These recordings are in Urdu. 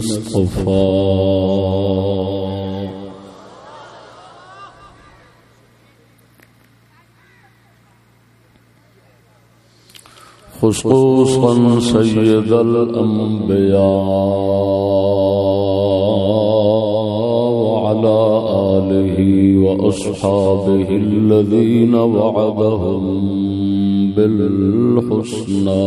اصطفى خصوصا سيد الأنبياء وعلى آله وأصحابه الذين وعدهم بالحسنى.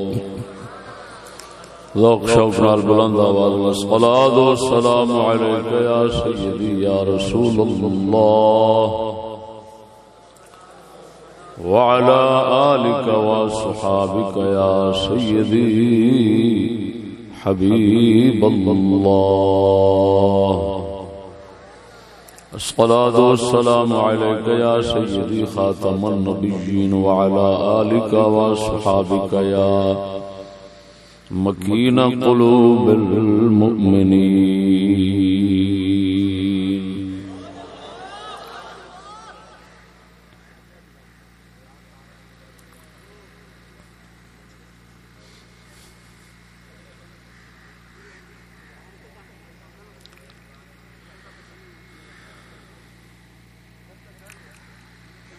ذوق شوق نال بلند آواز والصلاة والسلام عليك يا سيدي يا رسول الله وعلى آلك وصحابك يا سيدي حبيب الله الصلاة والسلام عليك يا سيدي خاتم النبيين وعلى آلك وصحابك يا مكين قلوب المؤمنين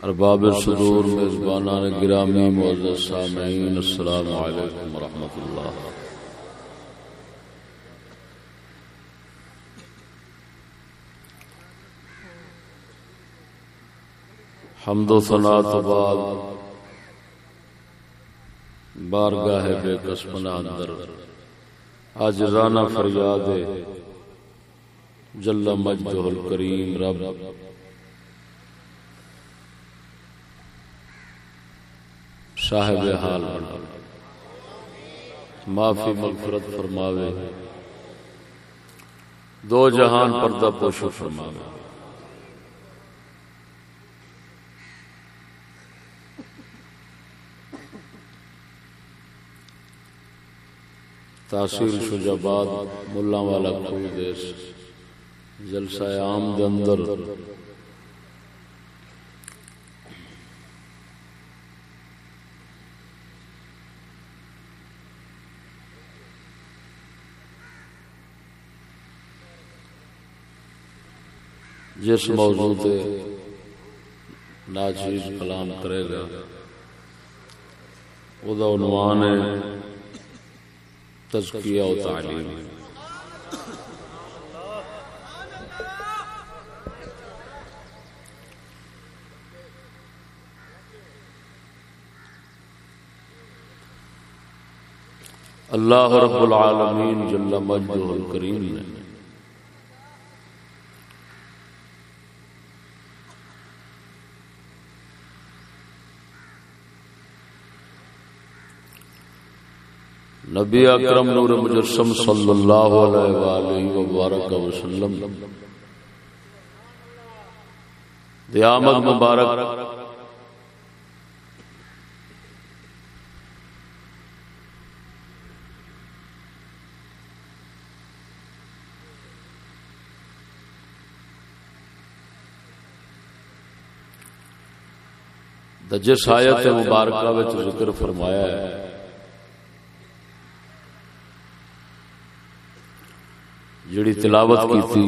ارباب صدور میزبانان گرامی معزز سامعین السلام علیکم ورحمۃ اللہ۔ حمد و ثنا تو بعد بارگاہ بے قسمنا اندر۔ آج رانا فریاد جل مجدہ الکریم رب۔ صاحب حال بنا معافی مغفرت فرماوے۔ دو جہان پردہ پوشو فرماوے۔ تاثیر شجاباد ملا والا کوئی دیس۔ جلسہ عام دے اندر۔ جس موضوع پہ ناچیز کلام کرے گا۔ وہ عنوان ہے تزکیہ و تعلیم۔ اللہ رب العالمین جل مجدہ الکریم نے نبی اکرم نور مجسم صلی اللہ علیہ وآلہ وبارک وسلم. دیامد مبارک. جس آیت مبارکہ ذکر فرمایا ہے. جڑی تلاوت کی تھی۔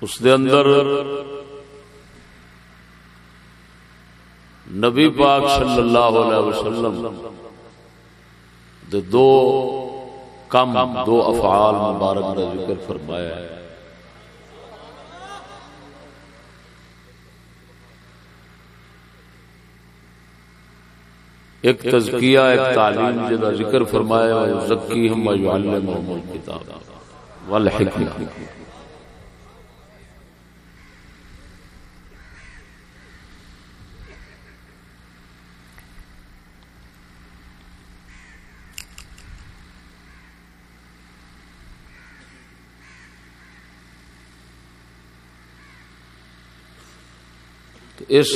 اس دے اندر نبی پاک صلی اللہ علیہ وسلم دے دو کم، دو افعال مبارک کا ذکر فرمایا ہے۔ ایک تزکیہ ایک تعلیم جدا ذکر فرمایا زکی ہم یعلمہم الکتاب والحکمہ۔ اس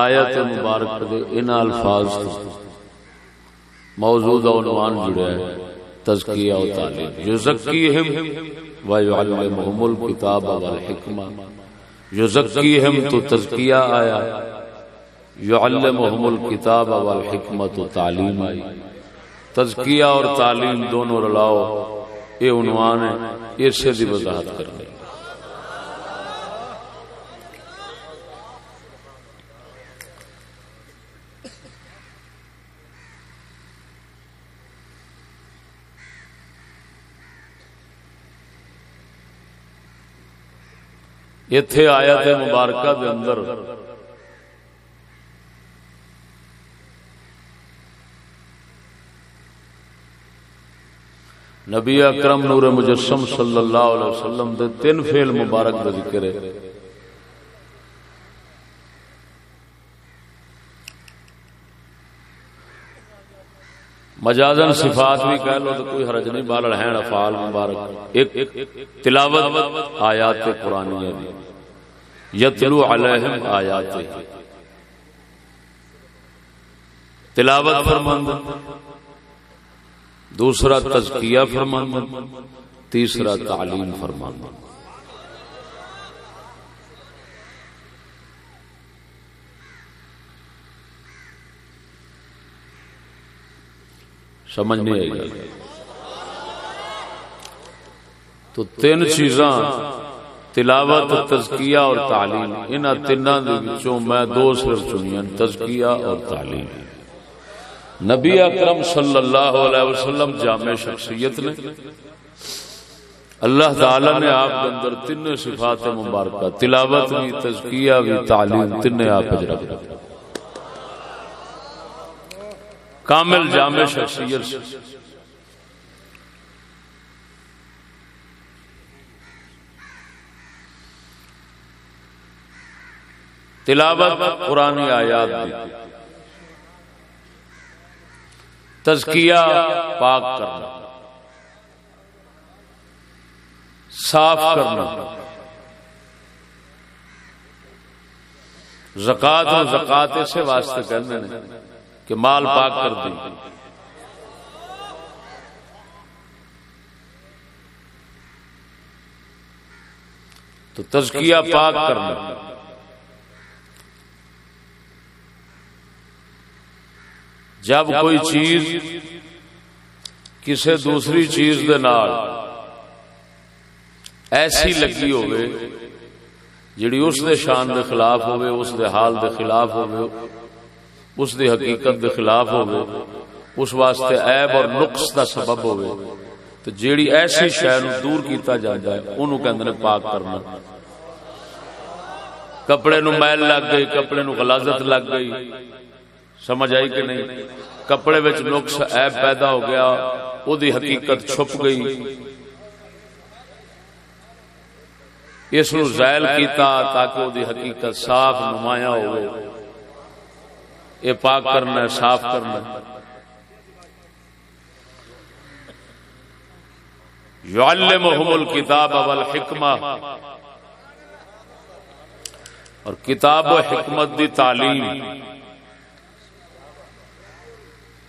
آیت مبارک دے ان الفاظ موجود عنوان جڑا ہے، تزکیہ و تعلیم۔ یزکیہم و یعلمہم الکتاب والحکمہ۔ یزکیہم تو تزکیہ آیا، یعلمہم الکتاب والحکمہ تو تعلیم آئی۔ تزکیہ اور تعلیم دونوں رلاؤ، یہ عنوان ہے اس سے دی وضاحت کرنے اتے آیا تھے مبارکہ دے اندر۔ نبی اکرم نور مجسم صلی اللہ علیہ وسلم دے تین فیل مبارک کا ذکر ہے۔ مجازن صفات بھی کہہ لو تو کوئی حرج نہیں بال ہیں افعال مبارک۔ ایک تلاوت آیات قرآنیہ دی۔ یتلو علیہم آیات تلاوت فرمند دوسرا تزکیہ فرمند تیسرا تعلیم فرمند سمجھ نہیں آئی۔ تو تین چیزاں تلاوت تزکیہ اور تعلیم۔ ان تینوں میں دو صرف چنیا تزکیہ اور تعلیم۔ نبی اکرم صلی اللہ علیہ وسلم جامع شخصیت نے اللہ تعالی نے آپ کے اندر تین صفات مبارکہ تلاوت بھی تزکیہ بھی تعلیم تین آپ رکھ کامل جامع شخصیت تلاوت قرآن آیات دی۔ تزکیہ پاک کرنا۔ صاف کرنا۔ زکات اور زکات سے واسطے کہنے کہ مال پاک کر دی تو تزکیہ پاک کرنا۔ جب کوئی چیز کسی دوسری چیز دے نال ایسی لگی ہوئے جڑی اس دے شان دے خلاف ہوئے اس دے حال دے خلاف ہوئے۔ اس دے حقیقت دے خلاف ہوئے اس واسطے عیب اور نقص دا سبب ہوئے تو جیڑی ایسی شے نو دور کیتا جاندا ہے، اونوں کہندے نے پاک کرنا۔ کپڑے نو میل لگ گئی، کپڑے نو غلازت لگ گئی۔ سمجھ آئی کہ نہیں؟ کپڑے وچ نقص عیب پیدا ہو گیا، او دی حقیقت چھپ گئی۔ اس نو زائل کیتا تاکہ او دی حقیقت صاف نمایاں ہوئے اے پاک کرنا ہے، صاف کرنا ہے۔ یعلمہم الکتاب والحکمہ۔ اور کتاب و حکمت دی تعلیم۔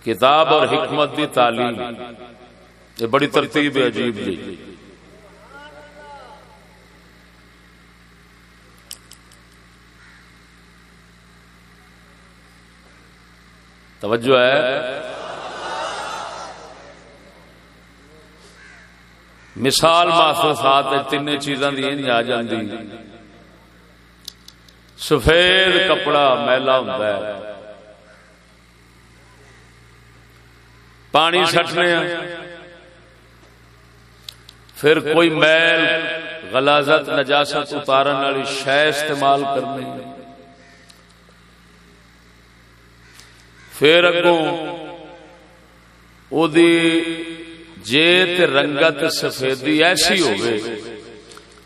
کتاب اور حکمت دی تعلیم۔ یہ بڑی ترتیب عجیب جی۔ توجہ ہے۔ مثال ماسر ساتھ تین چیزاں دی آ جاندی۔ سفید کپڑا میلا ہوتا ہے۔ پانی سٹنے پھر کوئی میل غلازت نجاست اتارن والی شہ استعمال کرنی۔ پھر اگوں او دی جیت رنگت سفیدی ایسی ہوئے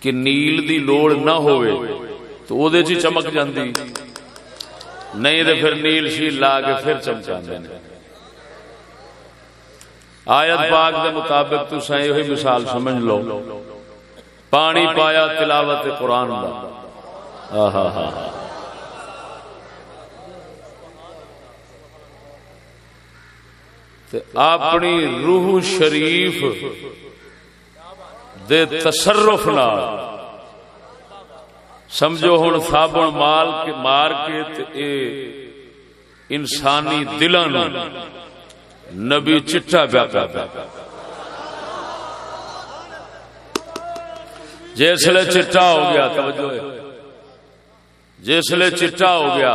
کہ نیل دی لوڑ نہ ہوئے تو وہ چمک جاندی۔ نہیں تو پھر نیل شیل لا کے پھر چمکا آیت پاک کے مطابق تو سائیں ہوئی مثال سمجھ لو۔ پانی پایا تلاوت قرآن دا۔ ہاں ہاں اپنی روح شریف دے تصرف نال۔ سمجھو ہوں سابن مال کے مار کے اے انسانی دلان نبی چٹا پیا پیا چٹا ہو گیا، توجہ جسل چٹا ہو گیا،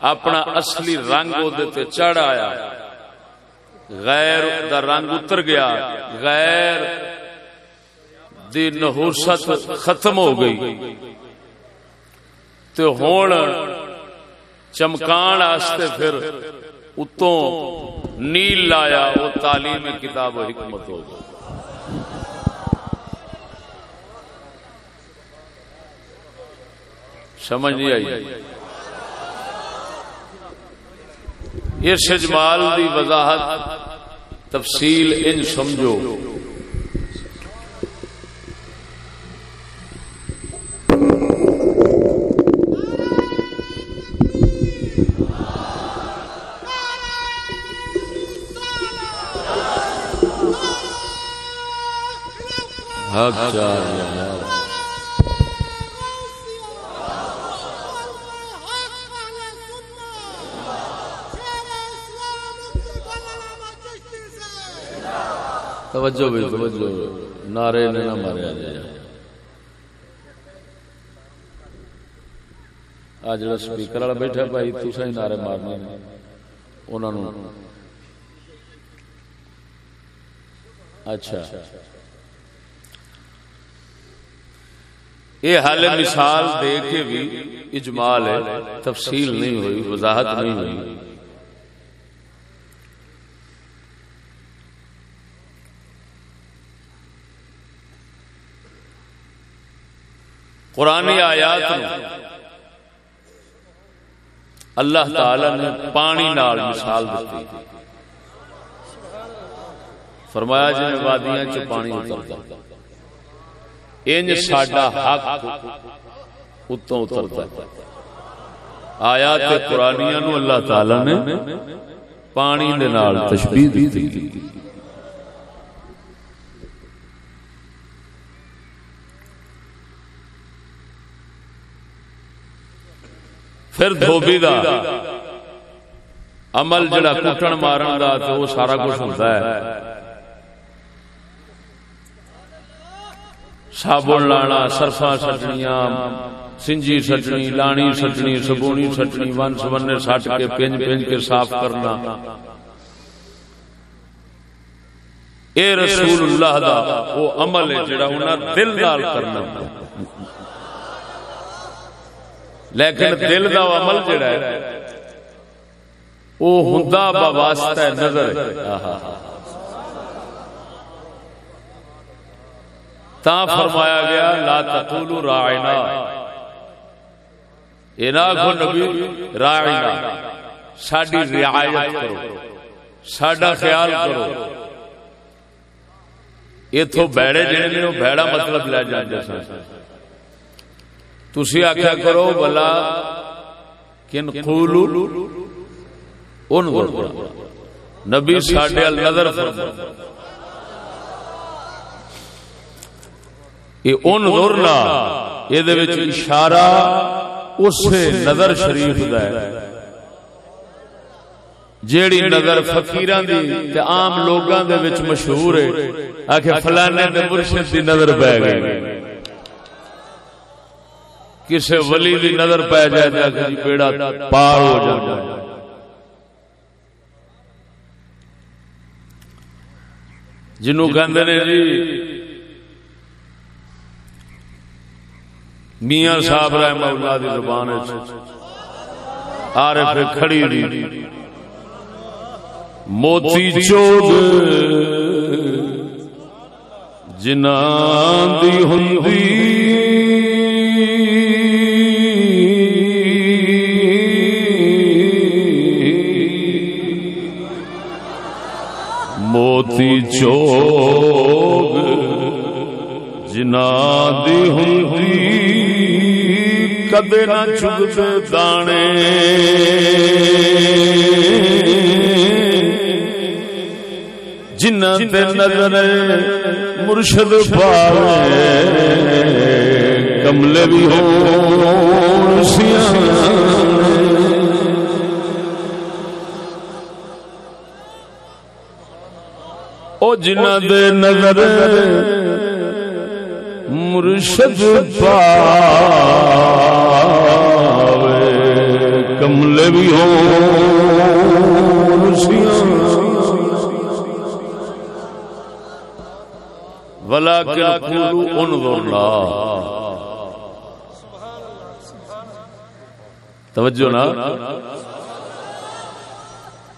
اپنا اصلی رنگ وہ چڑھ آیا۔ غیر دا رنگ اتر گیا، غیر دی نحوست ختم ہو گئی۔ تو ہون چمکان آستے پھر اتوں نیل لایا وہ تعلیم کتاب و حکمت ہو گئی۔ سمجھ نہیں آئی؟ اس اجمال دی وضاحت تفصیل ان سمجھو۔ حق چاہیے۔ توجہ بھی توجہ نعرے نے نہ ماریا۔ جائے آ جڑا سپیکر والا بیٹھا بھائی تسا ہی نعرے مارنے انہوں اچھا۔ یہ حال مثال دے کے بھی اجمال ہے۔ تفصیل نہیں ہوئی، وضاحت نہیں ہوئی۔ قرآن آیات اللہ تعالی نے پانی نال مثال دیتی فرمایا جی وادیاں چ پانی اترتا انج ساڈا حق اتوں اترتا آیات قرآنیاں نو اللہ تعالی نے پانی دے نال تشبیہ دتی پھر دھوبی دا۔ عمل جڑا کٹن مارن دا تے وہ سارا کچھ ہوتا ہے۔ صابن لانا سرفا سٹنیاں سنجی سٹنی لانی سٹنی سبونی سٹنی ون سبنے سٹ کے پنج پنج کے صاف کرنا۔ اے رسول اللہ دا وہ عمل ہے جڑا انہاں دل نال کرنا۔ لیکن دل دا عمل جڑا ہے وہ ہوندا بواسطہ نظر تا فرمایا گیا لا تقولوا راعنا۔ انا کو نبی راعنا۔ ساڈی رعایت کرو۔ ساڈا خیال کرو۔ ایتھوں بیڑے جڑے نے بیڑا مطلب لے جاندے سن۔ تسی آکھیا کرو بلا کن قولو ان نبی ساڈے نظر یہ ان یہ اشارہ اس نظر شریف دا ہے۔ جیڑی نظر فقیران دی تے عام لوگاں دے وچ مشہور ہے۔ آکھے فلانے دے مرشد دی نظر پہ گئی کسے ولی دی نظر پہ جائے تے کہ جی بیڑا پار ہو جائے۔ جنوں کہندے نے جی میاں صاحب رحمہ اللہ دی زبان وچ عارف کھڑی دی۔ موتی چود۔ جنان دی ہندی۔ چوگ جنا دی ہندی کدے نہ چگتے دانے جنہ تے نظر مرشد پاوے کملے بھی ہوں سیاں جنہ دے نظر مرشد پاوے کملے بھی ہو قولوا انظرنا۔ توجہ نا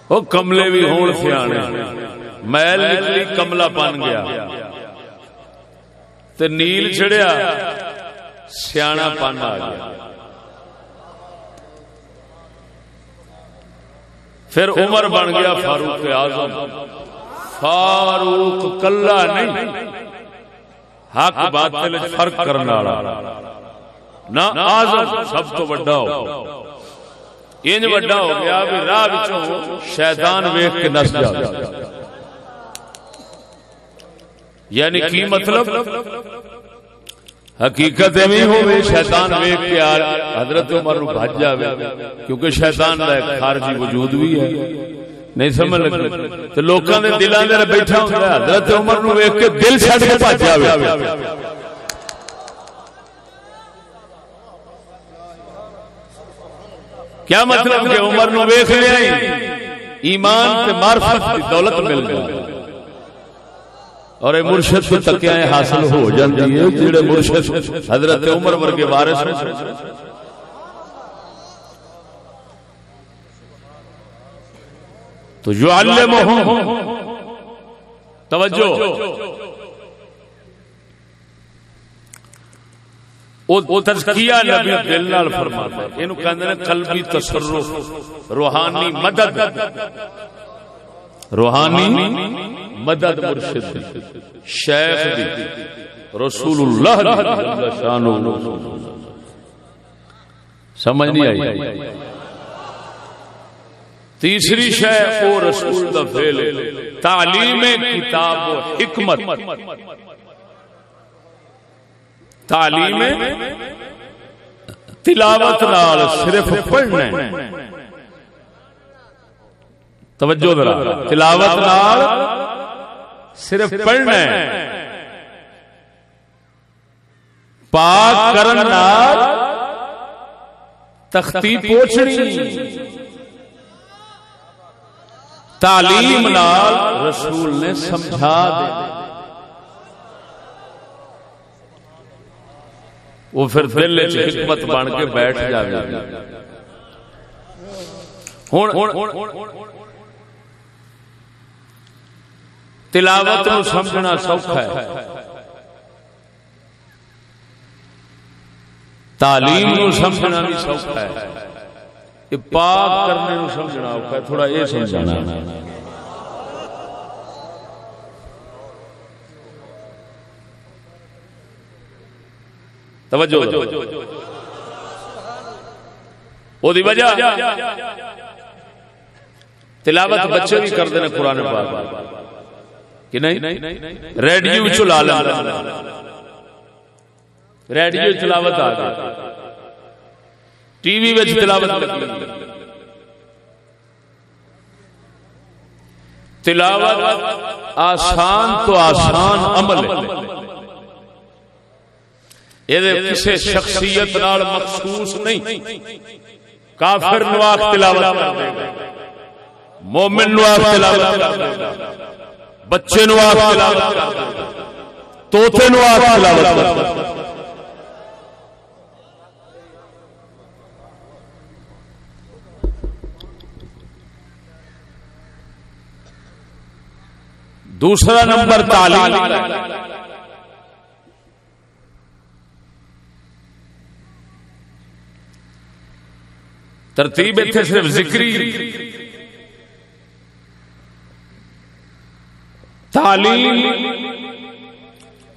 او کملے بھی ہون سیانے۔ میل نکلی کملا بن گیا تے نیل چڑیا سیاح پن آ گیا پھر عمر بن گیا فاروق آزم فاروق کلا نہیں حق باطل فرق کرنے والا نہ آزم سب تو بڑا ہو انج بڑا ہو گیا راہ شیطان ویخ کے نس جا یعنی کی مطلب؟ حقیقت ایویں ہوے شیطان ویکھ کے حضرت عمر نو بھج جاوے کیونکہ شیطان دا ایک خارجی وجود بھی ہے۔ نہیں سمجھ لگ تے لوکاں دے دلاں دے بیٹھا ہوندا حضرت عمر نو ویکھ کے دل چھڈ کے بھج جاوے۔ کیا مطلب کہ عمر نو ویکھ لیا ایمان تے معرفت دی دولت مل گئی۔ اور اے مرشد کو تکیاں حاصل ہو جاندی ہے جڑے مرشد حضرت عمر ورگے وارث ہیں تو یعلمہم۔ توجہ۔ او تزکیہ نبی دل نال فرماتا ہے۔ اینو کہندے نے قلبی تصرف، روحانی مدد۔ روحانی مدد مرشد شیخ دی رسول اللہ شان سمجھ نہیں آئی؟ تیسری شہ او رسول دا فعل تعلیم کتاب و حکمت۔ تعلیم تلاوت نال صرف پڑھنا توجہ ذرا تلاوت نال صرف پڑھنا ہے۔ پاک کرن نال تختی پوچھنی۔ تعلیم نال رسول نے سمجھا دے وہ پھر دل حکمت بن کے بیٹھ جائے تلاوت نو سمجھنا سوکھا ہے۔ تعلیم نو سمجھنا بھی سوکھا ہے۔ یہ پاک کرنے نو سمجھنا اوکھا ہے، تھوڑا یہ سمجھنا توجہ۔ وہ وجہ۔ تلاوت بچے بھی کرتے ہیں قرآن پاک۔ کہ نہیں؟ ریڈیو چلا ریڈیو تلاوت آ گئی۔ ٹی وی تلاوت تلاوت آسان تو آسان عمل یہ کسی شخصیت نال مخصوص نہیں۔ کافر نواق تلاوت مومن نواق تلاوت بچے نو توتے نو دوسرا نمبر تعلیم۔ ترتیب اتنے صرف ذکری۔ تعلیم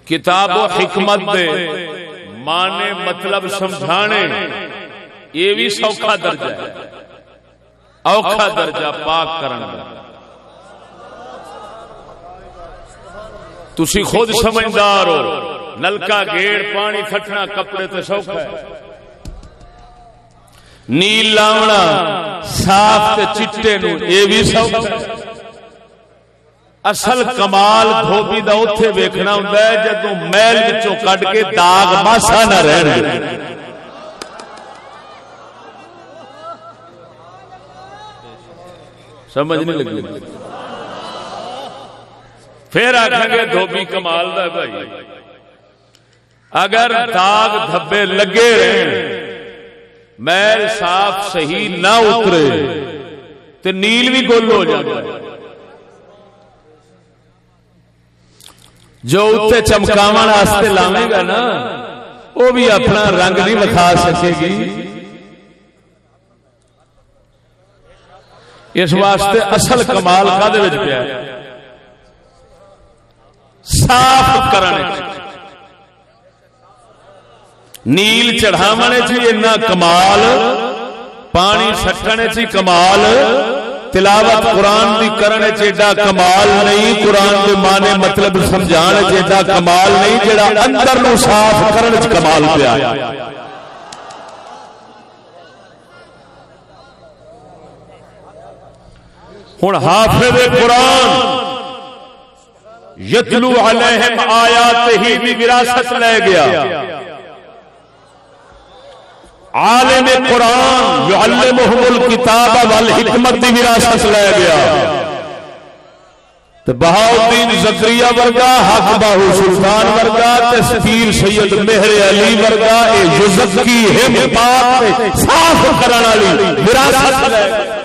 کتاب و حکمت دے مانے مطلب سمجھانے۔ یہ بھی سوکھا درجہ ہے۔ اوکھا درجہ پاک کرنا تسی خود سمجھدار ہو۔ نلکا گیڑ پانی پھٹنا کپڑے تو سوکھا ہے۔ نیل لاونا صاف چٹے نو یہ بھی سوکھا ہے۔ اصل کمال دھوبی دا اتے ویکنا ہوں جدو محل بچوں کٹ کے داغ ماسا نہ رہنا سمجھ نہیں لگی۔ پھر آخر گے دھوبی کمال دا بھائی۔ اگر داغ دھبے لگے محل صاف صحیح نہ اترے تو نیل بھی گول ہو جائے جو اتنے چمکاو لاوے گا نا وہ بھی اپنا رنگ نہیں بکھا سکے گی۔ اس واسطے اصل کمال کا پیا؟ صاف کرنے۔ نیل چڑھاونے چ کمال پانی سٹنے چ کمال۔ تلاوت قرآن دی کرنے چیڈا کمال نہیں، قرآن دے معنی مطلب سمجھان چیڈا کمال نہیں جڑا اندر نو صاف کرنے چ کمال پیا ہن حافظ قرآن یتلو علیہم آیات ہی بھی وراثت لے گیا۔ عالم قرآن جو الکتاب والحکمت دی وراثت لے گیا۔ تو بہاؤدین زکریہ ورگا، حق باہو سلطان ورگا تسفیر سید مہر علی ورگا، اے یزکی ہم پاک صاف کرنا والی وراثت لے گیا۔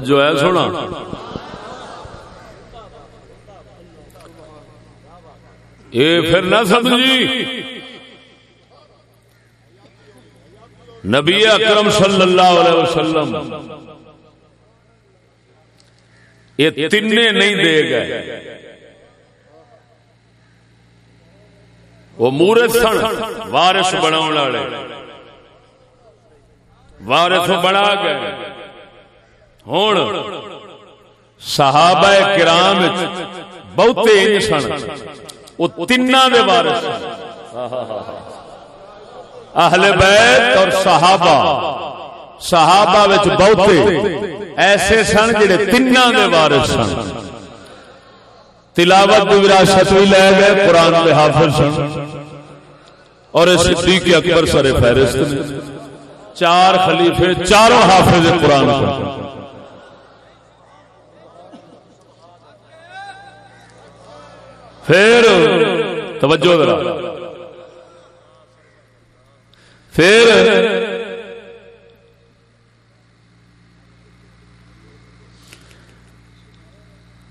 توجہ ہے، سونا۔ یہ پھر نہ سمجھی۔ نبی اکرم صلی اللہ علیہ وسلم، یہ تین نہیں دے گئے۔ وہ مورت سن وارس بنا والے۔ وارس بنا گئے۔ ہوں صحابہ کرام بہتے سن وہ تین وارث اہل بیت اور صحابہ صحابہ بہتے ایسے سن جڑے تین وارث سن تلاوت وراثت بھی لے گئے قرآن کے حافظ سن اور صدیق اکبر سر فہرست چار خلیفے چاروں حافظ قرآن سن پھر توجہ ذرا۔ پھر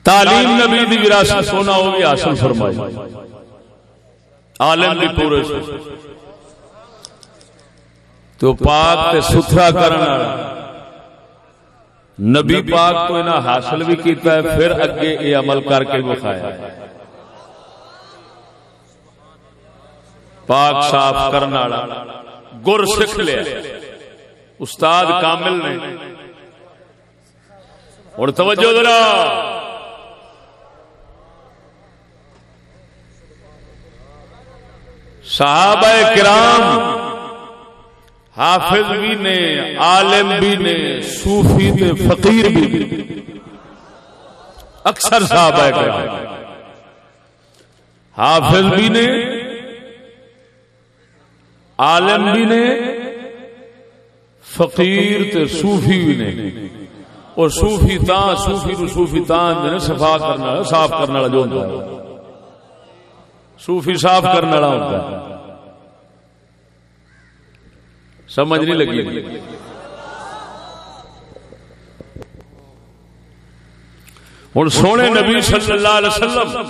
تعلیم نبی دی وراثت سونا وہ بھی حاصل فرمائی۔ عالم بھی پورے سے تو پاک تے ستھرا کرنا نبی پاک تو انہاں حاصل بھی کیتا ہے، پھر اگے یہ عمل کر کے بخایا پاک صاف کرنا گر سکھ لیا۔ استاد کامل نے۔ اور توجہ ذرا صحابہ کرام حافظ بھی نے، عالم بھی نے، صوفی نے فقیر بھی اکثر صحابہ کرام۔ حافظ بھی نے عالم بھی نے، فقیر تے صوفی بھی نے۔ اور صوفی تا صوفی رو صوفی تا نے صفا کرنا صاف کرنا جو ہوتا ہے۔ صوفی صاف کرنے والا ہوتا ہے۔ سمجھ نہیں لگی۔ ہوں سونے نبی صلی اللہ علیہ وسلم،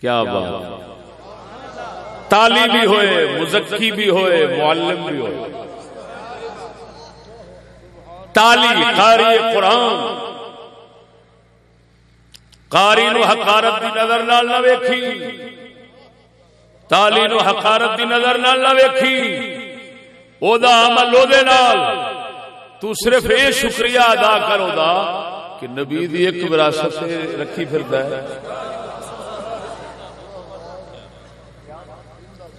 کیا بات۔ تالی بھی ہوئے مزکی بھی ہوئے معلم بھی ہوئے۔ تالی قاری قرآن۔ کاری نو حقارت دی نظر نال نہ ویکھی۔ تالی نو حقارت دی نظر نال نہ ویکھی۔ او دا عمل او دے نال۔ تو صرف اے شکریہ ادا کرو دا کہ نبی دی ایک وراثت رکھی پھردا ہے۔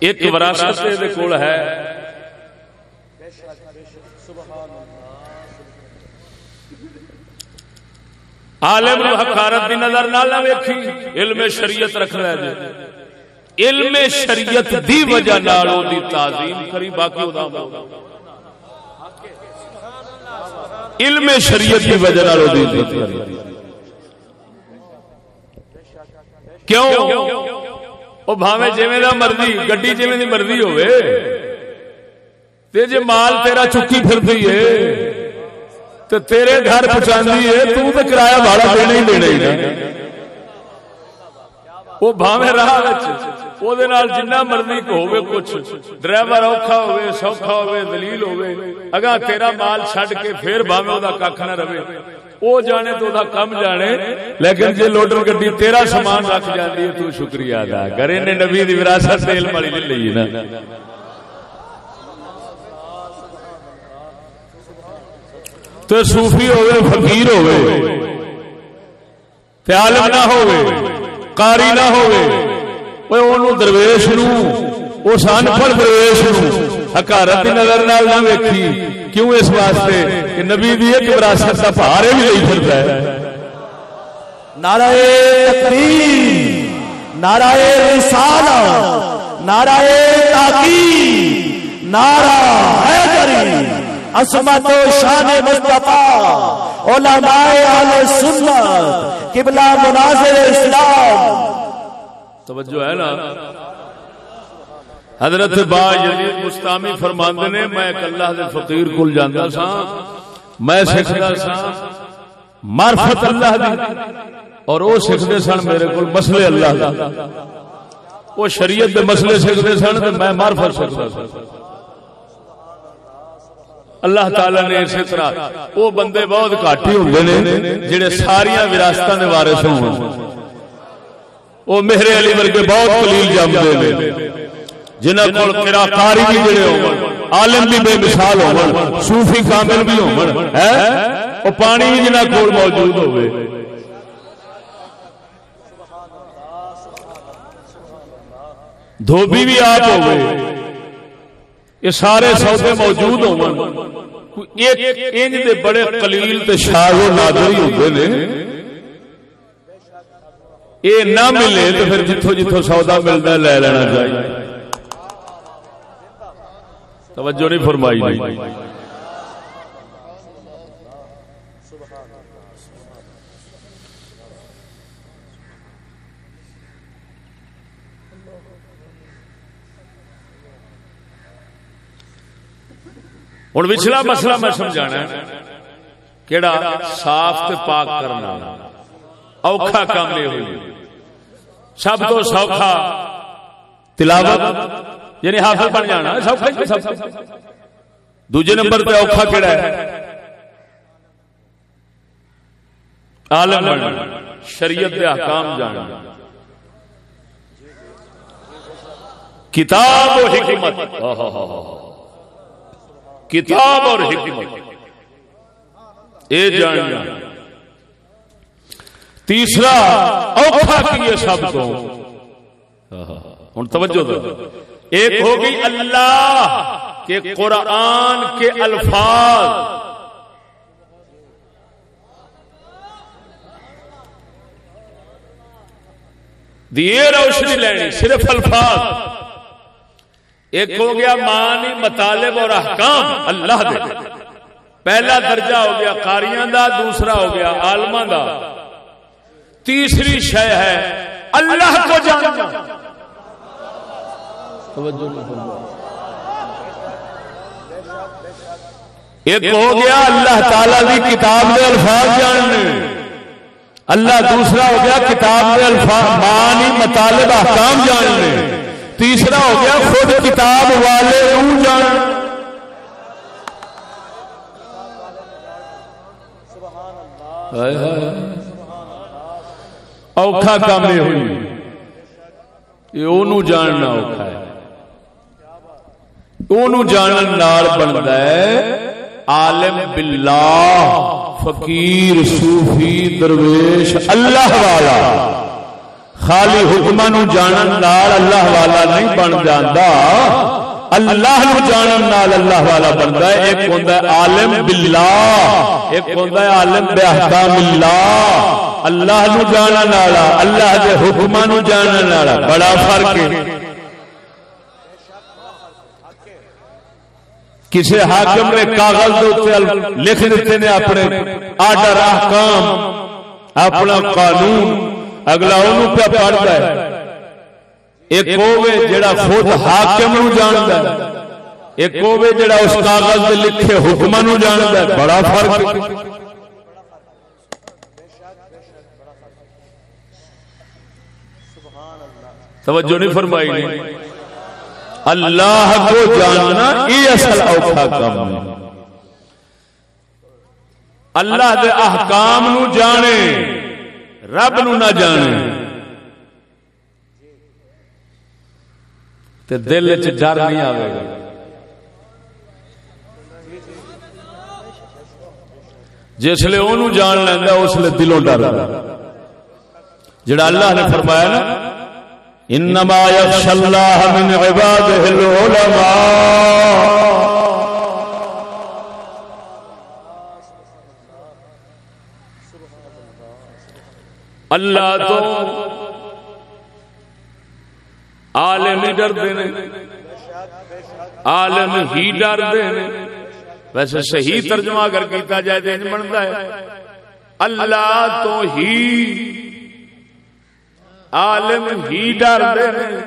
ایک وراثت دے کول ہے عالم نو حقارت دی نظر نہ ویکھی علم شریعت رکھ رہا جی علم شریعت دی وجہ نال او دی تعظیم کری باقی او علم شریعت دی وجہ نال او دی عزت کری بھاوے جویں مرضی گڈی جویں مرضی ہوے تے مال تیرا چکی پھردی ہے تو تیرے گھر پہنچانی تو کرایہ بھاڑا دینا ہی دینا ہی وہ بھاوے راہ وہ مرضی کو کچھ ڈرائیور اوکھا ہوئے سوکھا ہوئے دلیل ہوئے تیرا مال چھڈ کے پھر بھاوے دا کھ نہ رہے وہ جانے تو دا کم جانے، لیکن جے لوڈر گڈی تیرا سامان رکھ جاتی ہے، تو شکریہ ادا کرے نے نبی دی وراثت سے والی لے لئی نا۔ تو صوفی ہوئے، فقیر ہوئے عالم نہ ہوئے، قاری نہ ہوئے۔ وہ درویش نو اس انپڑھ درویش نو حکارت کی نظر نال نہ ویکھی۔ کیوں اس واسطے کہ نبی دی ایک وراثت کا پہاڑے بھی نہیں پھرتا ہے؟ نعرہ تکبیر نعرہ رسالہ نعرہ تاکید نعرہ حیدری عصمت و شان مصطفیٰ علماء اہل سنت قبلہ مناظر اسلام۔ توجہ ہے نا؟ حضرت با یزید مستامی فرماندے نے میں ایک اللہ دے فقیر کل جاندا سا میں سکھدا سا معرفت اللہ دی۔ اور وہ سکھدے سن میرے کول مسئلے اللہ دا وہ شریعت دے مسئلے سکھدے سن تے میں معرفت سکھدا سا اللہ تعالی نے اسی طرح وہ بندے بہت گھٹ ہی ہوندے جڑے ساری وراثت کے وارث ہون۔ وہ میرے علی ورگے بہت قلیل جمدے نے۔ جنہاں کول بھی جڑے ہون عالم بھی بے مثال ہون صوفی کامل بھی ہون ہے؟ او پانی بھی جنہاں کول موجود ہوے دھوبی بھی آپ یہ سارے سودے موجود ہو بڑے کلیل شاہ نادری ہوتے ہیں یہ نہ ملے تو پھر جتوں جتوں سودا ملتا لے لینا چاہیے۔ توجہ نہیں فرمائی نہیں۔ ہوں پچھلا مسئلہ میں سمجھا کہڑا صاف تے پاک کرنا۔ اوکھا کام یہ ہوئی۔ سب تو سوکھا تلاوت۔ یعنی حافظ بن جانا دوجے نمبر پہ اوکھا کہڑا ہے؟ عالم بننا شریعت کے احکام جانا۔ کتاب و حکمت۔ کتاب اور حکمت۔ اے جاننا تیسرا اوکھا کیے سب کو۔ ہوں توجہ دو۔ ایک ہو گئی اللہ کے قرآن کے الفاظ۔ دیے روشنی لینی، صرف الفاظ۔ ایک ہو گیا معنی، مطالب اور احکام، اللہ دے۔ پہلا درجہ ہو گیا قاریاں دا، دوسرا ہو گیا عالما دا۔ تیسری شے ہے، اللہ کو جاننا۔ توجہ نہیں فرمائی ایک ہو گیا، اللہ تعالی دی کتاب دے الفاظ جاننے۔ اللہ دوسرا ہو گیا، کتاب دے الفاظ، معنی، مطالب، احکام جاننے۔ تیسرا ہو گیا، خود کتاب والے رو جان۔ اوکھا کام یہ ہوئی۔ یہ جاننا اوکھا ہے۔ جانن نال بنتا ہے، عالم باللہ، فقیر، صوفی، درویش، اللہ والا۔ خالی حکم نو جانن نال اللہ والا نہیں بن جانا اللہ نو جانن نال اللہ والا بنتا ہے۔ ایک ہوتا ہے عالم باللہ، ایک ہوتا ہے عالم بے اللہ۔ اللہ نو جانن والا اللہ دے حکم نو جانن والا بڑا فرق ہے۔ کسی حاکم نے کاغذ لکھ دیتے نے اپنے آڈر احکام اپنا قانون اگلا انہوں پہ پڑھتا ہے۔ ایک ہوے جڑا خود حاکم نو جاندا ہے۔ ایک ہوے جڑا اس کاغذ تے لکھے حکم نو جاندا ہے۔ بڑا فرق ہے۔ توجہ نہیں فرمائی۔ نہیں اللہ کو جاننا یہ اصل اوکھا کام ہے۔ اللہ دے احکام نو جانے، رب نو نہ جانے۔ تے دل چ ڈر نہیں آئے گا۔ جس لیے وہ جان لینا اس لیے دلوں ڈر۔ جڑا اللہ نے فرمایا نا انما یخش اللہ من عباده العلماء. اللہ تو عالم ہی ڈرتے ہیں، عالم ہی ڈرتے ہیں۔ ویسے صحیح ترجمہ اگر کیتا جائے تو بنتا ہے، اللہ تو ہی عالم ہی ڈرتے ہیں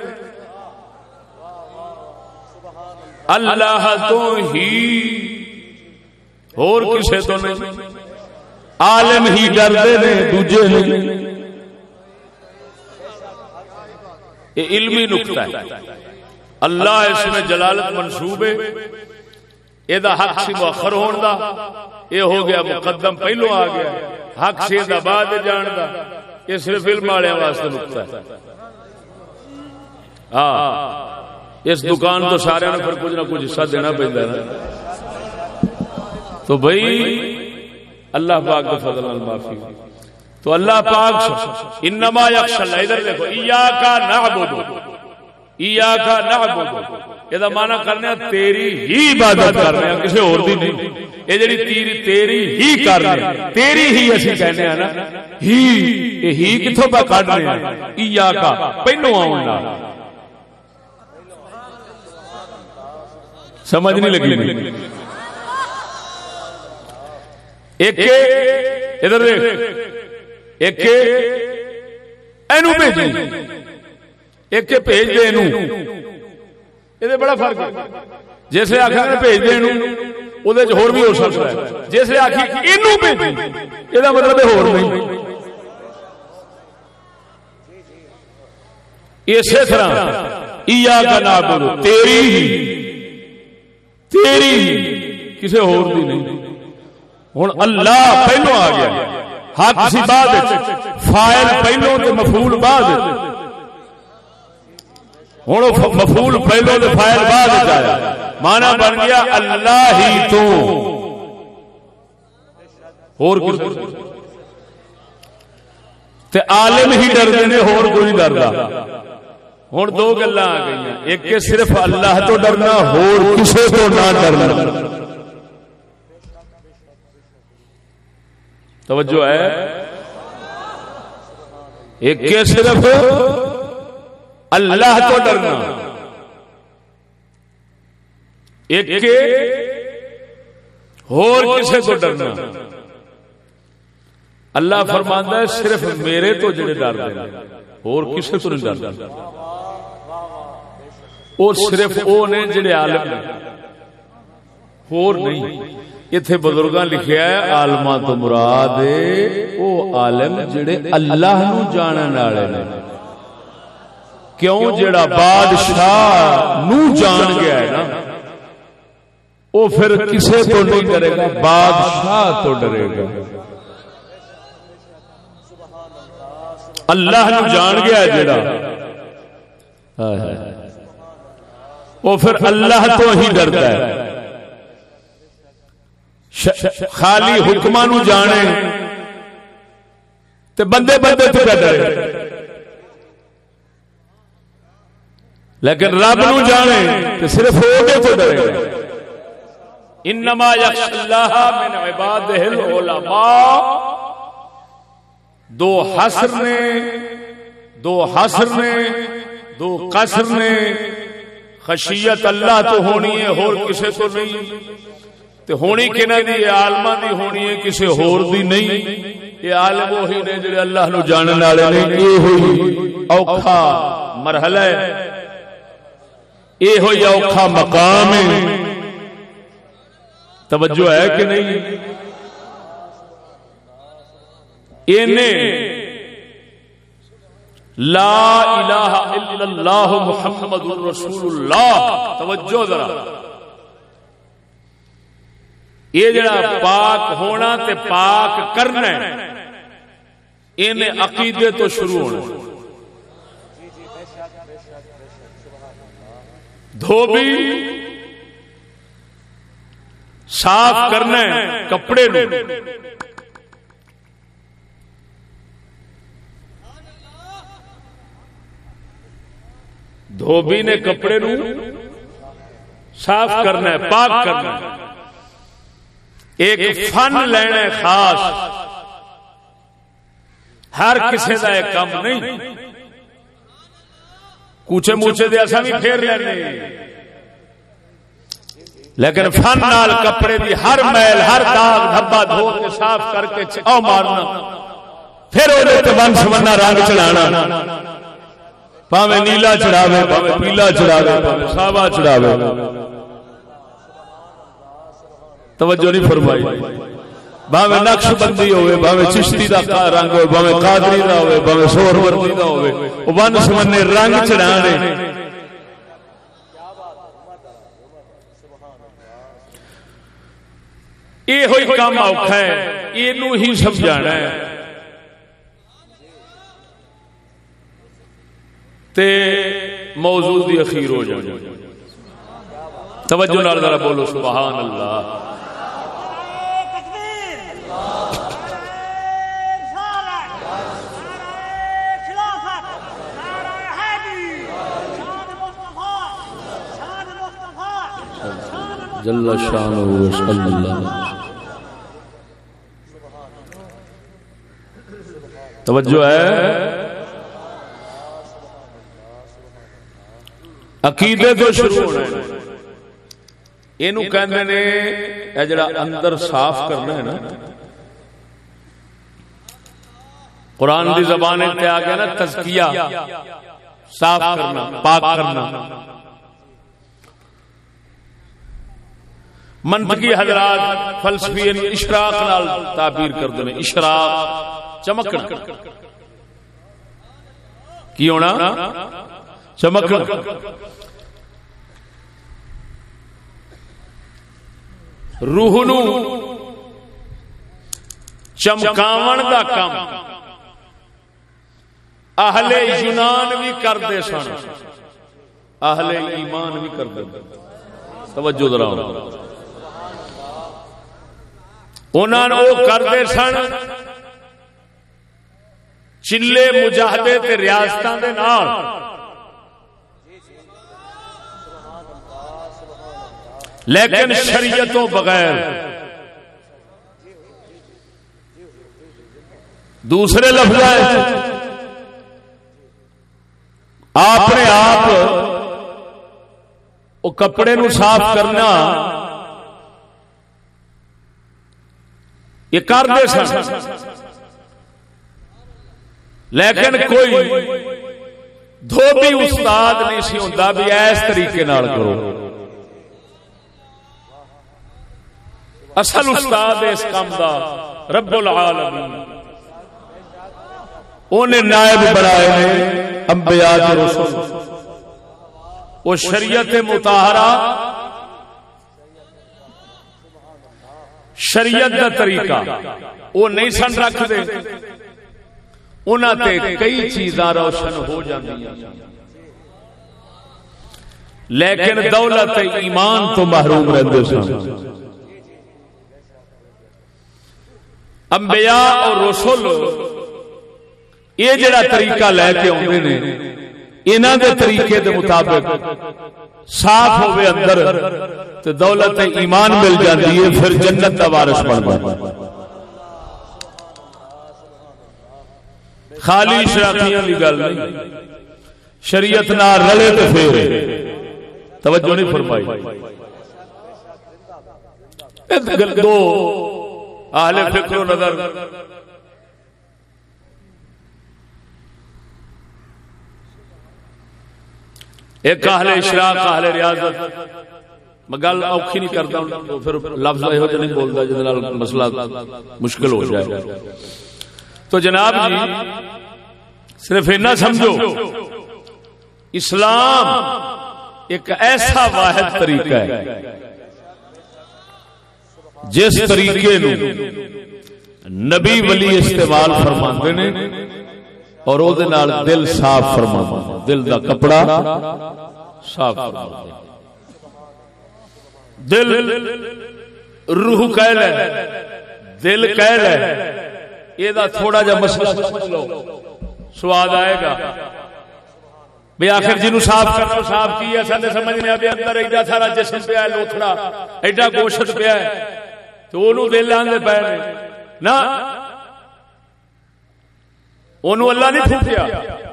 اللہ تو ہی۔ اور کسے تو نہیں۔ عالم ہی ڈرتے ہیں دوجے نہیں یہ علمی نقطہ ہے۔ اللہ اس میں جلالت منصوب ہے۔ یہ حق سی مؤخر ہون دا۔ یہ ہو گیا مقدم، پہلو آ گیا۔ حق سی دا بعد جان دا۔ یہ صرف علم والے واسطے نقطہ ہے۔ ہاں۔ اس دکان تو سارے نے پھر کچھ نہ کچھ حصہ دینا پہنتا ہے تو بھائی، اللہ پاک کا فضل المعافی تو اللہ پاک انما یخش اللہ ادھر دیکھو، ایاکا نعبدو ایاکا نعبدو یہ مانا کرنے تیری ہی عبادت کرنے کسی اور دی نہیں۔ یہ جڑی تیری تیری ہی کرنے تیری ہی اسی کہنے ہیں نا۔ ہی، یہ ہی کتوں پہ کڈنے ہیں۔ ایا کا پہلو آن لا سمجھ نہیں لگی ایک، ادھر دیکھ۔ ایک، اینو بھیج ایک، بھیج دے اینو۔ یہ بڑا فرق ہے جیسے آخر بھیج دے وہ ہو بھی ہو سکتا ہے جیسے آخر یہ مطلب ہو نہیں اسی طرح کا نام تیری تیری کسی ہو نہیں ہوں اللہ پہلو آ گیا ہاتھ سی بعد فائل پہلو مفول بعد ہوں مفول پہلو تو فائل بعد آیا مانا بن گیا اللہ ہی تو۔ عالم ہی ڈرتے ہیں ہور کوئی ڈردا۔ ہوں دو گلا آ گئی ایک صرف اللہ تو ڈرنا ہور کسی تو نہ ڈرنا۔ توجہ ہے؟ ایک صرف اللہ تو ڈرنا۔ ایک کسی کو ڈرنا۔ اللہ فرماندہ ہے صرف میرے تو جڑے ڈر دے۔ اور کسی تو نہیں ڈرتا وہ صرف وہ نے جڑے عالم نے۔ اور نہیں اتنے بزرگ لکھیا ہے آلما تو مراد وہ عالم جڑے اللہ نو جانن والے نے۔ کیوں جڑا بادشاہ نو جان گیا ہے نا وہ پھر کسے تو نہیں ڈرے گا؟ بادشاہ تو ڈرے گا۔ اللہ۔ نو جان گیا ہے جڑا وہ پھر اللہ تو ہی ڈرتا ہے۔ خالی حکمہ نو جانے۔ تے بندے بندے تو ڈرے؟ لیکن رب نو جانے تو صرف وہ تو ڈرے گا۔ انما یخش اللہ من عبادہ العلماء۔ دو حسر نے دو حسر نے دو قصر نے۔ خشیت اللہ تو ہونی ہے اور کسے تو نہیں۔ تے ہونی کنا دی؟ عالمہ دی ہونی ہے کسے ہور دی نہیں۔ یہ عالم وہی نے جڑے اللہ نو جاننے والے نے۔ یہ ہوئی اوکھا مرحلہ ہے۔ یہ ہوئی اوکھا مقام ہے۔ توجہ ہے کہ نہیں؟ لا الہ الا اللہ محمد رسول اللہ توجہ ذرا۔ یہ جڑا پاک ہونا تے پاک کرنا ان عقیدے تو شروع ہونا۔ دھوبی صاف کرنا کپڑے دھوبی نے کپڑے نو صاف کرنا ہے پاک کرنا ہے ایک فن لینا خاص ہر کسی کا ایک کام نہیں کوچے موچے دے ایسا بھی پھیر لینے۔ لیکن فن نال کپڑے دی ہر میل ہر داغ دھبا دھو کے صاف کر کے چھاؤ مارنا۔ پھر وہ بن سمنا رنگ چڑھانا۔ پاوے نیلا چڑھاوے پاوے پیلا چڑھاوے پاوے ساوا چڑھاوے۔ توجہ نہیں فرمائی۔ باوے نقش بندی ہوئے باوے چشتی دا رنگ ہوئے باوے قادری دا ہوئے باوے سور وردی دا ہوئے وہ بن سمنے رنگ چڑھانے یہ ہوئی کام اوکھا ہے یہ ہی سمجھانا ہے تے موضوع دی اخیر ہو جائے توجہ نال ذرا بولو سبحان اللہ جل شان و صلی اللہ توجہ ہے؟ عقیدے تو شروع ہونا ہے یہ کہندے نے، اے جڑا اندر صاف کرنا ہے نا، قرآن دی زبان تے آ گیا نا، تزکیہ۔ صاف کرنا، پاک کرنا۔ منطقی حضرات فلسفی اشراق نال تعبیر کر دے اشراق چمکنا۔ کی ہونا؟ چمکنا۔ روح نو چمکاون دا کام۔ اہل یونان بھی کرتے سن۔ اہل ایمان بھی کرتے توجہ ذرا انہوں نے وہ کرتے سن چلے مجاہدے تے ریاستاں دے نال لیکن شریعتوں بغیر دوسرے لفظ اپنے آپ کپڑے نو صاف کرنا یہ کرتے سن۔ لیکن کوئی دھوبی استاد نہیں سی ہوتا بھی اس طریقے کرو۔ اصل استاد اس کام دا رب العالمین۔ انہیں نائب بنائے انبیاء کے رسول۔ وہ شریعت متحرہ شریعت کا طریقہ۔ وہ نہیں سن رکھ دے انہوں تے کئی چیزاں روشن ہو جاتی لیکن دولت ایمان تو محروم رہتے سن۔ انبیاء اور رسول یہ جڑا طریقہ لے کے آتے نے انہوں دے طریقے دے مطابق۔ صاف ہوئے اندر تو دولت ایمان مل جاتی ہے، پھر جنت کا وارث بن جاتا خالی شرافیاں کی گل نہیں۔ شریعت نہ رلے تو پھر۔ توجہ نہیں فرمائی۔ دو اہل فکر و نظر ایک اہل اشراق، اہل ریاضت۔ میں گل اوکھی نہیں کرتا ہوں پھر لفظ یہ نہیں بولتا جس مسئلہ مشکل ہو جائے۔ تو جناب جی صرف اتنا سمجھو، اسلام ایک ایسا واحد طریقہ ہے، جس طریقے نو نبی ولی استعمال فرما نے اور او دل صاف فرما دل دا کپڑا صاف فرما دل روح کہہ لے۔ دل کہہ لے۔ یہ تھوڑا جا مسئلہ سمجھ لو۔ سواد آئے گا۔ بے آخر جنو صاف کرنا صاف کی ایسا سمجھ میں ابھی اندر ایڈا سارا جسم پیا ہے لوتھڑا ایڈا گوشت پیا ہے۔ تو دل آدھے پے۔ نہ اللہ نہیں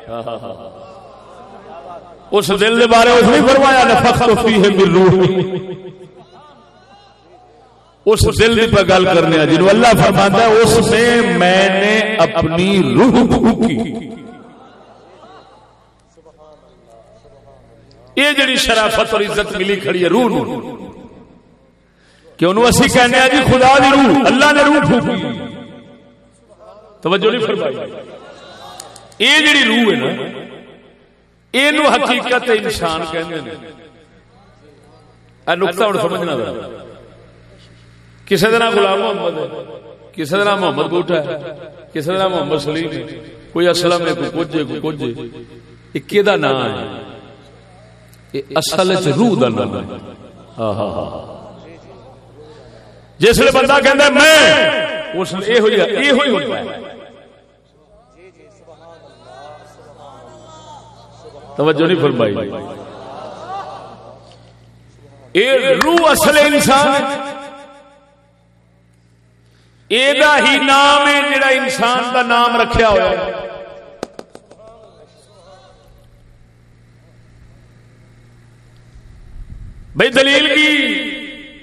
اس دل کے بارے اس فرمایا اس دل گل کرنے جنوب اللہ فرماتا ہے اس میں میں نے اپنی روح پھوکی۔ یہ جڑی شرافت اور عزت ملی کھڑی ہے روح کہ انہوں اسی کہنے ہیں جی خدا دی روح اللہ نے روح پھوکی۔ توجہ نہیں فرمائی۔ یہ جڑی روح ہے نا یہ حقیقت انسان کہنے ہیں نقطہ ہوں سمجھنا ذرا کسی کا نام غلام محمد ہے کسی کا نام محمد گوٹا ہے کسی کا نام محمد سلیم ہے کوئی اسلم ہے کوئی کچھ ہے کوئی کچھ ہے یہ کہ نام ہے اصل روح کا نام ہے ہاں ہاں ہاں جس بندہ کہہ میں اس یہ ہوتا ہے توجہ نہیں فرمائی۔ یہ روح اصل انسان یہ ہی نام ہے جڑا انسان کا نام رکھا ہوا ہے۔ بھائی دلیل کی؟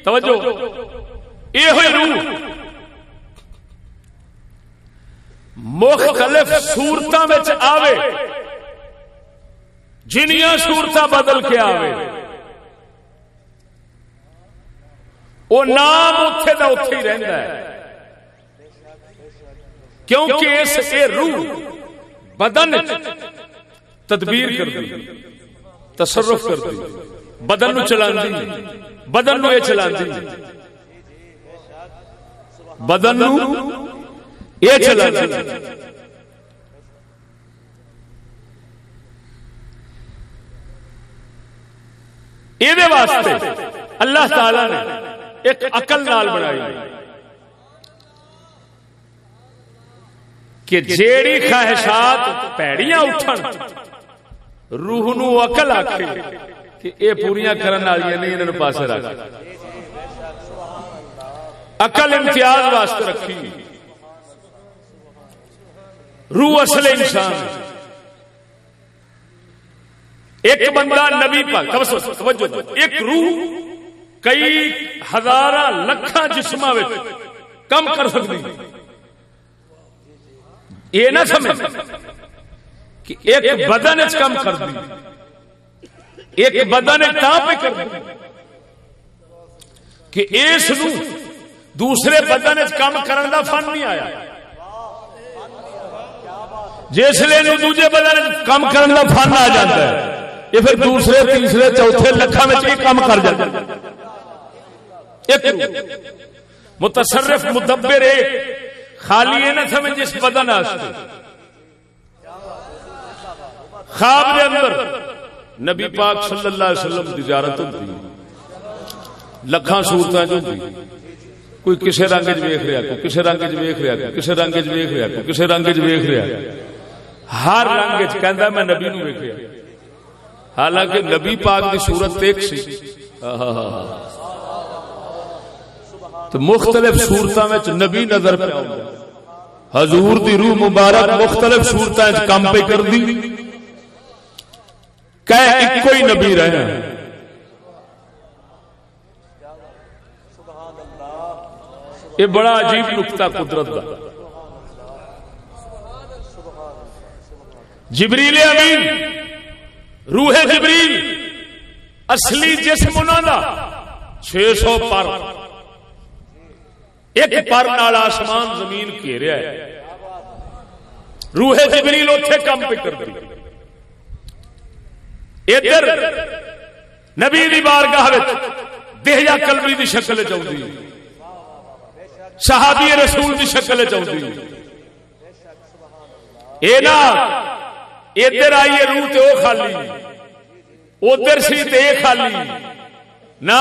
توجہ۔ یہ ہوئی روح۔ مختلف سورتوں آوے۔ جنیا سورت بدل کے آوے۔ وہ نام اتے کا اتے ہی رہتا ہے۔ کیونکہ اس کے روح بدن تدبیر کر دی تصرف کر دی بدن نو چلا بدن نو یہ چلا بدن نو یہ چلا یہ واسطے اللہ تعالی نے ایک اقل نال بنائی کہ جیڑی خواہشات پیڑیاں اٹھن، روح نو اقل آکھے کہ یہ پوریا کرنے والی نہیں انہوں پاس رکھ۔ اقل امتیاز واسطے رکھی۔ روح اصل انسان ہے۔ ایک بندہ نبی پاک ایک روح کئی ہزار لکھا جسم کم کر سکتی۔ یہ نہ سمجھ کہ ایک بدن کم کر دی۔ ایک بدن پہ کر کہ اس دوسرے بدن کام کرنے کا فن نہیں آیا۔ جسے دوجے بدن کام کرنے کا فن آ جاتا ہے۔ یہ پھر دوسرے، تیسرے، چوتھے لکھا میں یہ کام کر جاتا متصرف، مدبر خالی یہ نہ سمجھ جس بدن خواب کے اندر نبی پاک صلی اللہ علیہ وسلم تجارت ہوتی لکھان سورت کوئی کسی رنگ چ ویخ رہا کوئی کسی رنگ چ ویخ رہا کسی رنگ چ ویخ رہا کوئی کسی رنگ چ ویخ رہا ہر رنگ چ میں نبی نو ویخ رہا حالانکہ نبی پاک کی صورت ایک سی۔ تو مختلف صورتوں نبی نظر پہ حضور دی روح مبارک مختلف صورتوں کام پہ کر دی۔ کوئی نبی رہے یہ بڑا عجیب نقطہ قدرت کا جبریل امین۔ روح جبریل، اصلی جسم انہوں کا چھ سو پر۔ ایک پر نال آسمان زمین گھیرا روح جبریل اتنے کم پہ کر دی۔ ادھر نبی دی بارگاہ دہیا کلبی دی شکل چاہتی صحابی رسول دی شکل چاہتی ادھر آئیے روح تے وہ خالی۔ ادھر سی تے خالی۔ نہ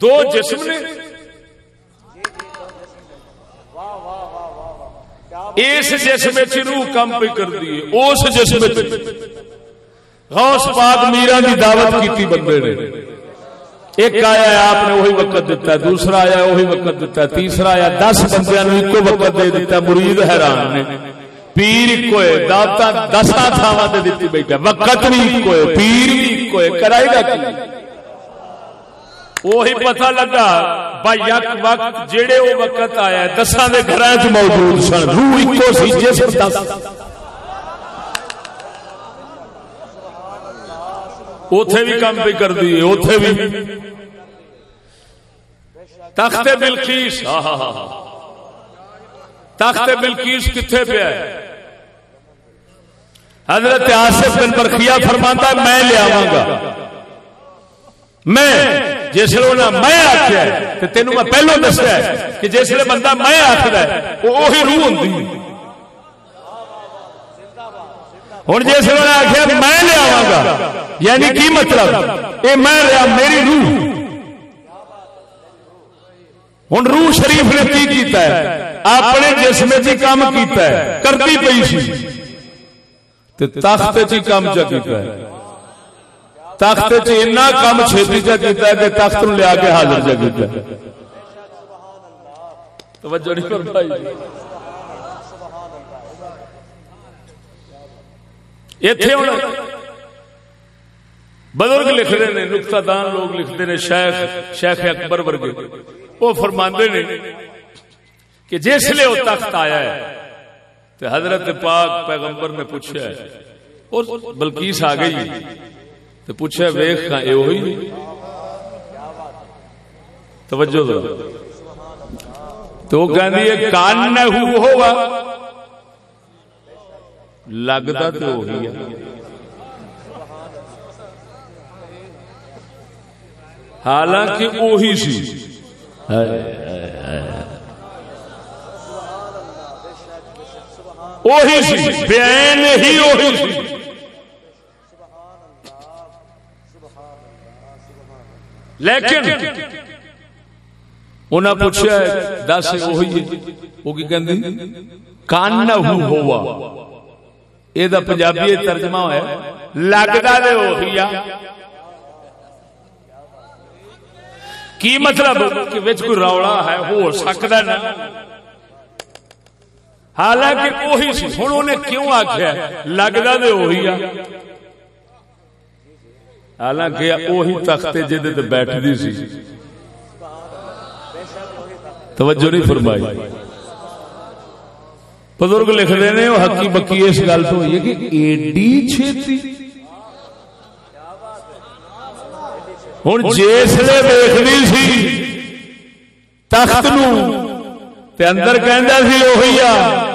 دو جسم نے۔ اس جسم روح کم پہ کر دی اس جسم غوث پاک میرا کی دعوت کی بندے نے۔ ایک آیا آپ نے وہی وقت دیتا ہے، دوسرا آیا وہی وقت دیتا ہے، تیسرا آیا دس بندے ایک وقت دے دیتا مرید حیران نے۔ پیر ایک دعوت دسا تھاوا دے دیتی بیٹھا۔ وقت بھی ایک پیر بھی ایک کرائے گا کی؟ وہی پتہ لگا، بھائی، یک وقت جیڑے وہ وقت آیا ہے، دساں دے گھراں وچ موجود سن۔ روح اکو سی، جس دس۔ اتے بھی کام پہ کر دی اتے بھی۔ تخت بلکیس تخت بلکیس کتنے پہ ہے؟ حضرت آصف بن برخیا فرماتا ہے، میں لیا گا۔ میں، جس میں آخیا تینوں میں پہلو دسیا کہ جس بندہ میں آخر وہ روح ہوں ہوں جس نے آخیا میں لیا گا۔ یعنی کی مطلب؟ یہ میں لیا میری روح۔ ہوں روح شریف نے کی کیتا ہے؟ اپنے جسم چ کام کیتا ہے کرتی پی سی۔ تخت چ کام چا کیتا ہے؟ تخت چنا کام چھتی چا کیتا ہے کہ تخت نو لیا کے حاضر چا کیتا ہے؟ توجہ نہیں کر پائی ایتھے ہوں بزرگ لکھ رہے ہیں نقطہ دان لوگ لکھتے ہیں شیخ شیخ اکبر ورگے۔ وہ فرماندے نے کہ جس لیے وہ تخت آیا ہے تو حضرت پاک پیغمبر نے پوچھا ہے، اور بلکیس آ گئی؟ تو پوچھا ویخ کا یہ ہوئی توجہ دو تو وہ کہندی ہے کان نہ ہوگا۔ لگتا تو وہی ہے۔ حالانکہ وہی سی۔ وہی سی بین ہی وہی سی۔ لیکن انہیں پوچھا دس وہی وہ کی کہندی؟ کان نہ ہوا یہ پنجابی ترجمہ ہوا لگتا تو وہی کی مطلب؟ کہ وچ کوئی رولا ہے، ہو سکتا نا حالانکہ وہی سی ہوں انہیں کیوں آخیا لگتا تو وہی آ۔ حالانکہ وہی تخت جہد بیٹھتی سی۔ توجہ نہیں فرمائی۔ بزرگ لکھ رہے ہیں وہ حقی بکی اس گل تو ہوئی ہے کہ ایڈی چھتی۔ ہوں جسے ویخنی سی، تخت نو تے اندر کہندا سی وہی آ۔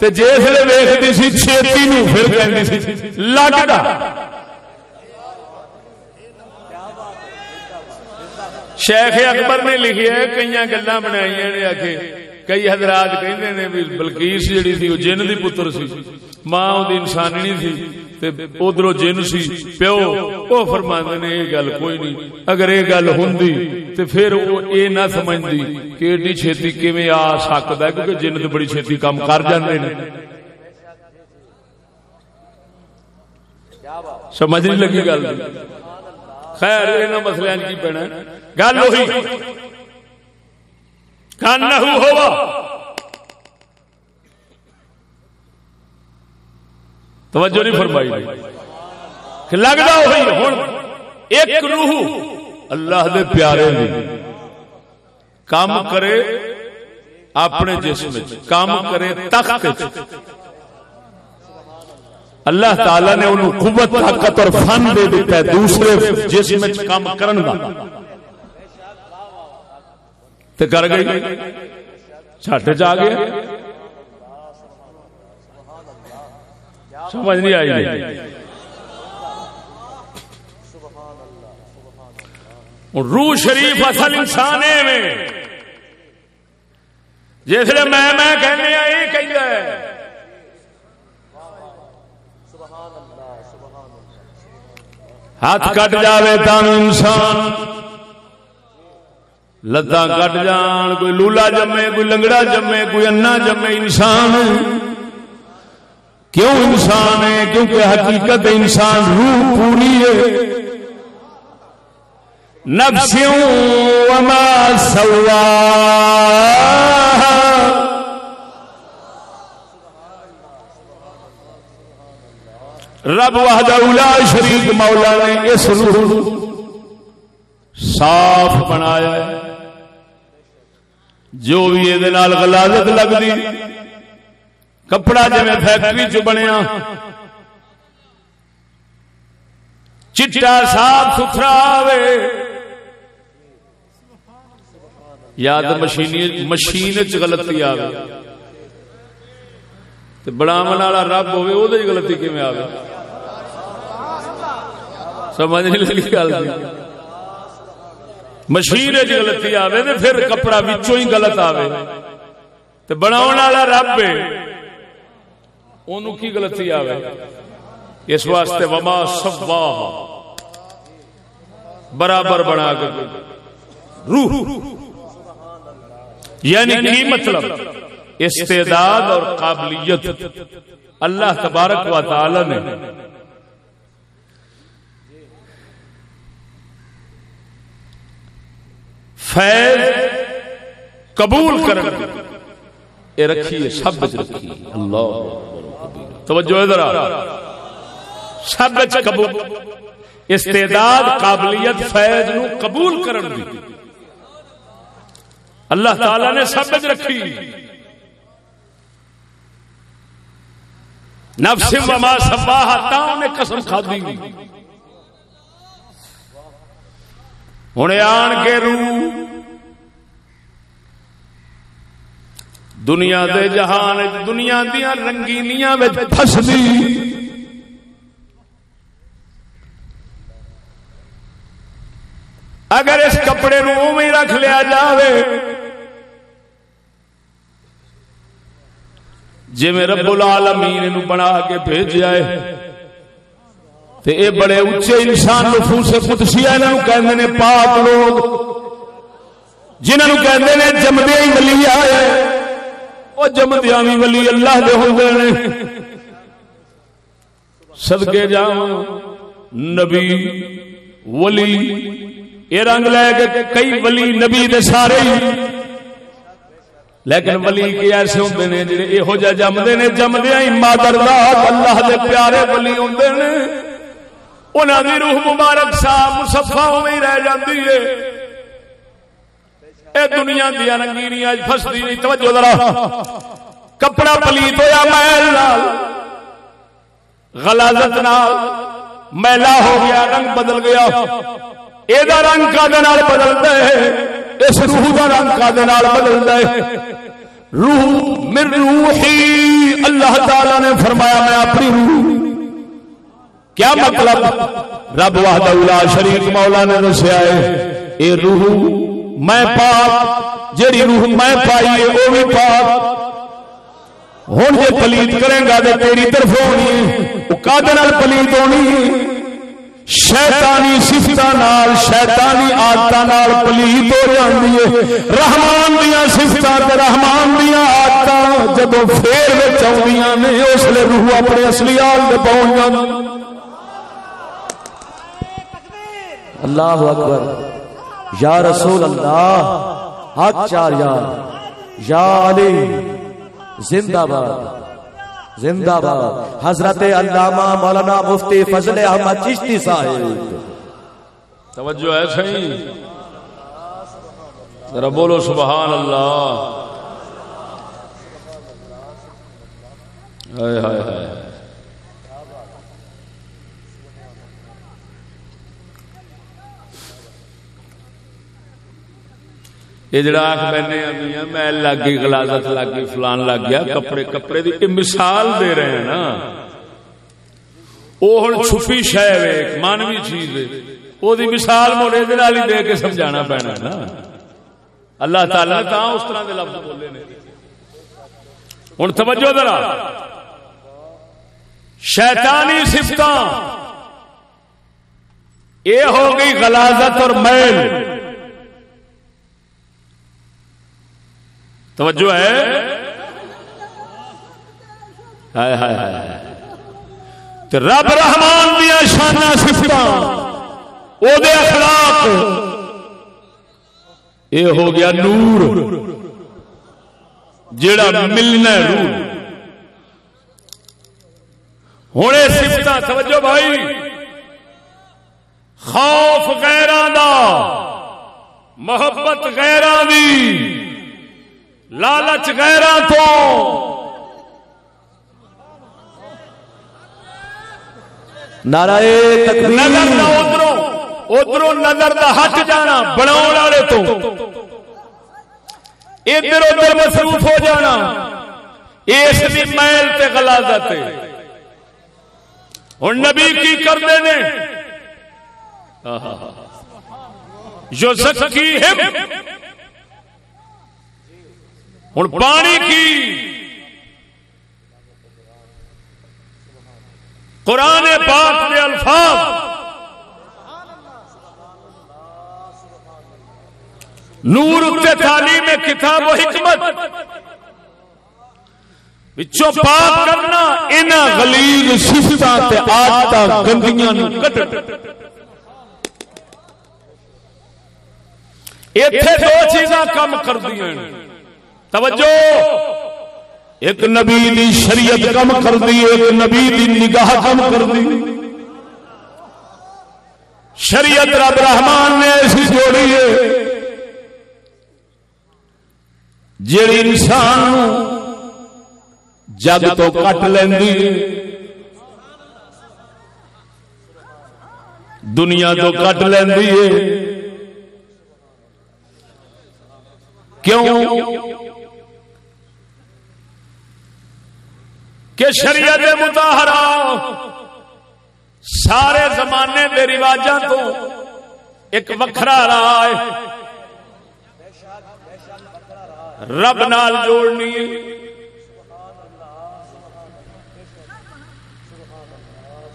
تے جسے ویختی سی چھتی نو پھر کہندی سی لگدا شیخ اکبر نے لکھیا ہے کئی گلا بنائی نے آ کئی حضرات کہندے نے بھی بلکیس جڑی تھی وہ جن دی پتر سی۔ ماں اودی انساننی سی۔ تے ادھروں جن سی پیو او فرماندے نے یہ گل کوئی نہیں۔ اگر یہ گل ہوندی تے پھر او اے نہ سمجھدی کہ ایڈی چھتی کیویں آ سکدا ہے، کیونکہ جن تے بڑی چھتی کام کر جاندے نے۔ سمجھ نہیں لگی گل۔ خیر انہاں مسئلے کی پینا گل وہی کان نہ ہوا توجہ نہیں فرمائی کہ لگتا ہوں ایک روح اللہ دے پیارے دی کام کرے اپنے جسم کام کرے تخت اللہ تعالی نے انہوں قوت طاقت اور فن دے دیتا ہے دوسرے جسم کام کرن دا۔ تے کر گئی۔ چھٹ جا گیا؟ سمجھ نہیں آئی نہیں روح شریف اصل انسان میں۔ جسے میں میں کہنے یہ کہہ ہاتھ کٹ جاوے تم انسان۔ لتاں کٹ جان، کوئی لولا جمے، کوئی لنگڑا جمے، کوئی انا جمے انسان۔ کیوں انسان ہے؟ کیونکہ حقیقت انسان روح پوری ہے۔ نفسیوں وما سوا رب وحدہ اولا شریک مولا نے اس روح صاف بنایا ہے۔ جو بھی یہ غلازت لگتی کپڑا جی فیکٹری چ بنیا، چٹا صاف ستھرا آئے یا تو مشین مشین چ غلطی آئے بناو والا رب ہوے وہ غلطی کیون آئے سمجھ نہیں لگی گل جی۔ مشین چ غلطی آئے تو پھر کپڑا بچوں ہی غلط آئے تو بناو والا رب اونوں کی غلطی آوے؟ اس واسطے وما سوا برابر بنا کے روح. یعنی کی مطلب؟ استعداد اور قابلیت. اللہ تبارک و تعالی نے فیض قبول کر رکھی ہے سب رکھی اللہ توجہ ادھر سب قبول۔ استعداد، قابلیت، فیض نو قبول کرن دی۔ اللہ تعالی نے سب رکھی۔ نفس وما سباہ تا نے قسم کھا دی۔ ہن آن کے روح دنیا دے جہان دنیا دیا رنگینیاں فسدی اگر اس کپڑے نو میں رکھ لیا جاوے جی میں رب العالمین نو بنا کے بھیجا ہے، تے اے بڑے اچے انسان نفوس قدسی انہاں نو کہندے نے، پاک لوگ، جنہاں نو کہندے نے، جمدے ہی ولی آئے او جمدے وی ولی اللہ دے ہوندے نے۔ صدقے جاواں نبی ولی یہ رنگ لے کے کئی ولی نبی دے سارے لیکن ولی کے ایسے ہوندے نے جڑے یہو جہ جمدے نے، جمدیاں ہی مادر اللہ دے پیارے ولی ہوندے نے۔ انہاں دی روح مبارک صاحب مصفا ہوئی رہ جاندی ہے۔ اے دنیا دیا رنگینی اج نہیں، توجہ ذرا۔ کپڑا پلیت ہویا میل نال غلاظت نال میلا ہو گیا، رنگ بدل گیا۔ یہ رنگ کا بدلتا ہے؟ اس روح کا رنگ کا بدلتا ہے؟ روح من روحی اللہ تعالی نے فرمایا، میں اپنی روح۔ کیا مطلب؟ رب واہد شریف مولا نے دسیا ہے، اے روح میں پاک جیڑی روح میں پائی ہے وہ بھی پاک۔ ہوں جی پلیت کرے گا تو تیری طرف ہونی ہے۔ پلیت ہونی شیطانی سفت شیطانی آدت پلیت ہو جاتی ہے۔ رحمان دیا سفت رحمان دیا آدت جب پھر آدی نے اس لیے روح اپنے اصلی آل پہنچ جانا اللہ اکبر۔ یا رسول اللہ، حق چار یار، یا علی، زندہ باد زندہ باد، حضرت علامہ مولانا مفتی فضل احمد چشتی صاحب۔ توجہ ہے صحیح ذرا بولو سبحان اللہ۔ ہائے ہائے ہائے۔ یہ جڑا آخ بہنے میل لگ گئی غلازت لگ گئی فلان لگ گیا کپڑے کپڑے دی مثال دے رہے ہیں نا۔ وہ ہوں چھپی شہ مانوی چیز وہ مثال موڑے دے کے سمجھانا پینا نا اللہ تعالی تا اس طرح کے لفظ بولے نے ہوں توجہ ذرا شیطانی سفت یہ ہو گئی غلازت اور میل توجہ ہے؟ رب رحمان دیا شانہ سفت اخلاق۔ یہ ہو گیا نور جڑا ملنا روح ہوں سفت توجہ بھائی۔ خوف غیران دا، محبت غیران دی۔ لالچ گہرا تو۔ نعرہ نظر ادھر ادھر نظر کا ہٹ جانا بنا والے تو۔ ادھر ادھر مصروف ہو جانا۔ اس بھی محل سے گلا جاتے ہوں نبی کی کرتے جو سچی ہے ہوں پانی کی۔ قرآن پاک کے الفاظ۔ نور کے تعلیم کتاب و حکمت۔ پچھو پاک کرنا ان غلیظ صفات آدت گندیاں کٹ اتے دو چیزاں کم کر دیا توجہ! ایک نبی دی شریعت کم کر دی، ایک نبی دی نگاہ کم کر دی۔ شریعت رب رحمان نے ایسی جوڑی ہے، جیڑی انسان جگ تو کٹ لینی دنیا تو کٹ لینی ہے۔ کیوں؟ کہ شریعت متحرا سارے زمانے کے رواج تو ایک وکھرا راہ رب نال جوڑنی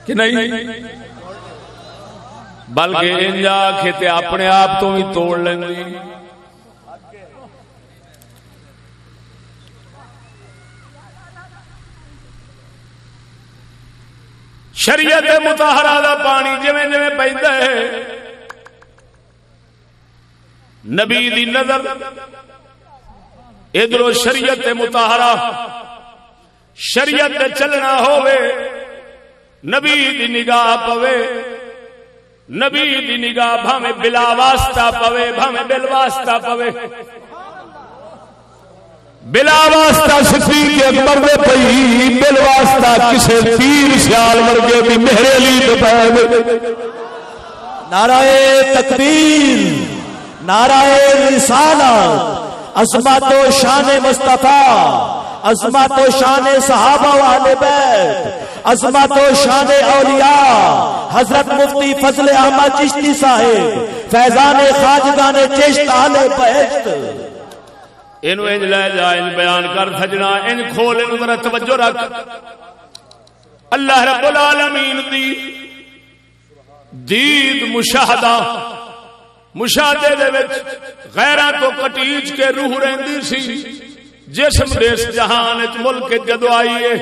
کہ نہیں؟ بلکہ انجا کھیتے اپنے آپ تو بھی توڑ لیں گے شریعت متحرا دا پانی جی جی پہ نبی دی نظر ادھر شریعت متحرا شریعت چلنا ہوئے نبی دی نگاہ پوے، نبی دی نگاہ بھاوے بلا واسطہ پوے بھاوے بل واسطہ پوے۔ بلا واسطہ صدیق اکبر دے پئی بل واسطہ کسے تیر سیال ورگے بھی میرے لیے پے نعرہ تکبیر، نعرہ رسالت عظمت و شان مصطفیٰ، عظمت و شان صحابہ والے بیت، عظمت و شان اولیاء، حضرت مفتی فضل احمد چشتی صاحب، فیضان خاجگان چشت آل بہشت انج لے جا ان بیان کر سجنا ان کھول ان ذرا توجہ رکھ۔ اللہ رب العالمین دی دید مشاہدہ، مشاہدے دے وچ غیراں تو کٹیج کے روح رہندی سی۔ جسم دیس جہان وچ ملک جدو آئی ہے،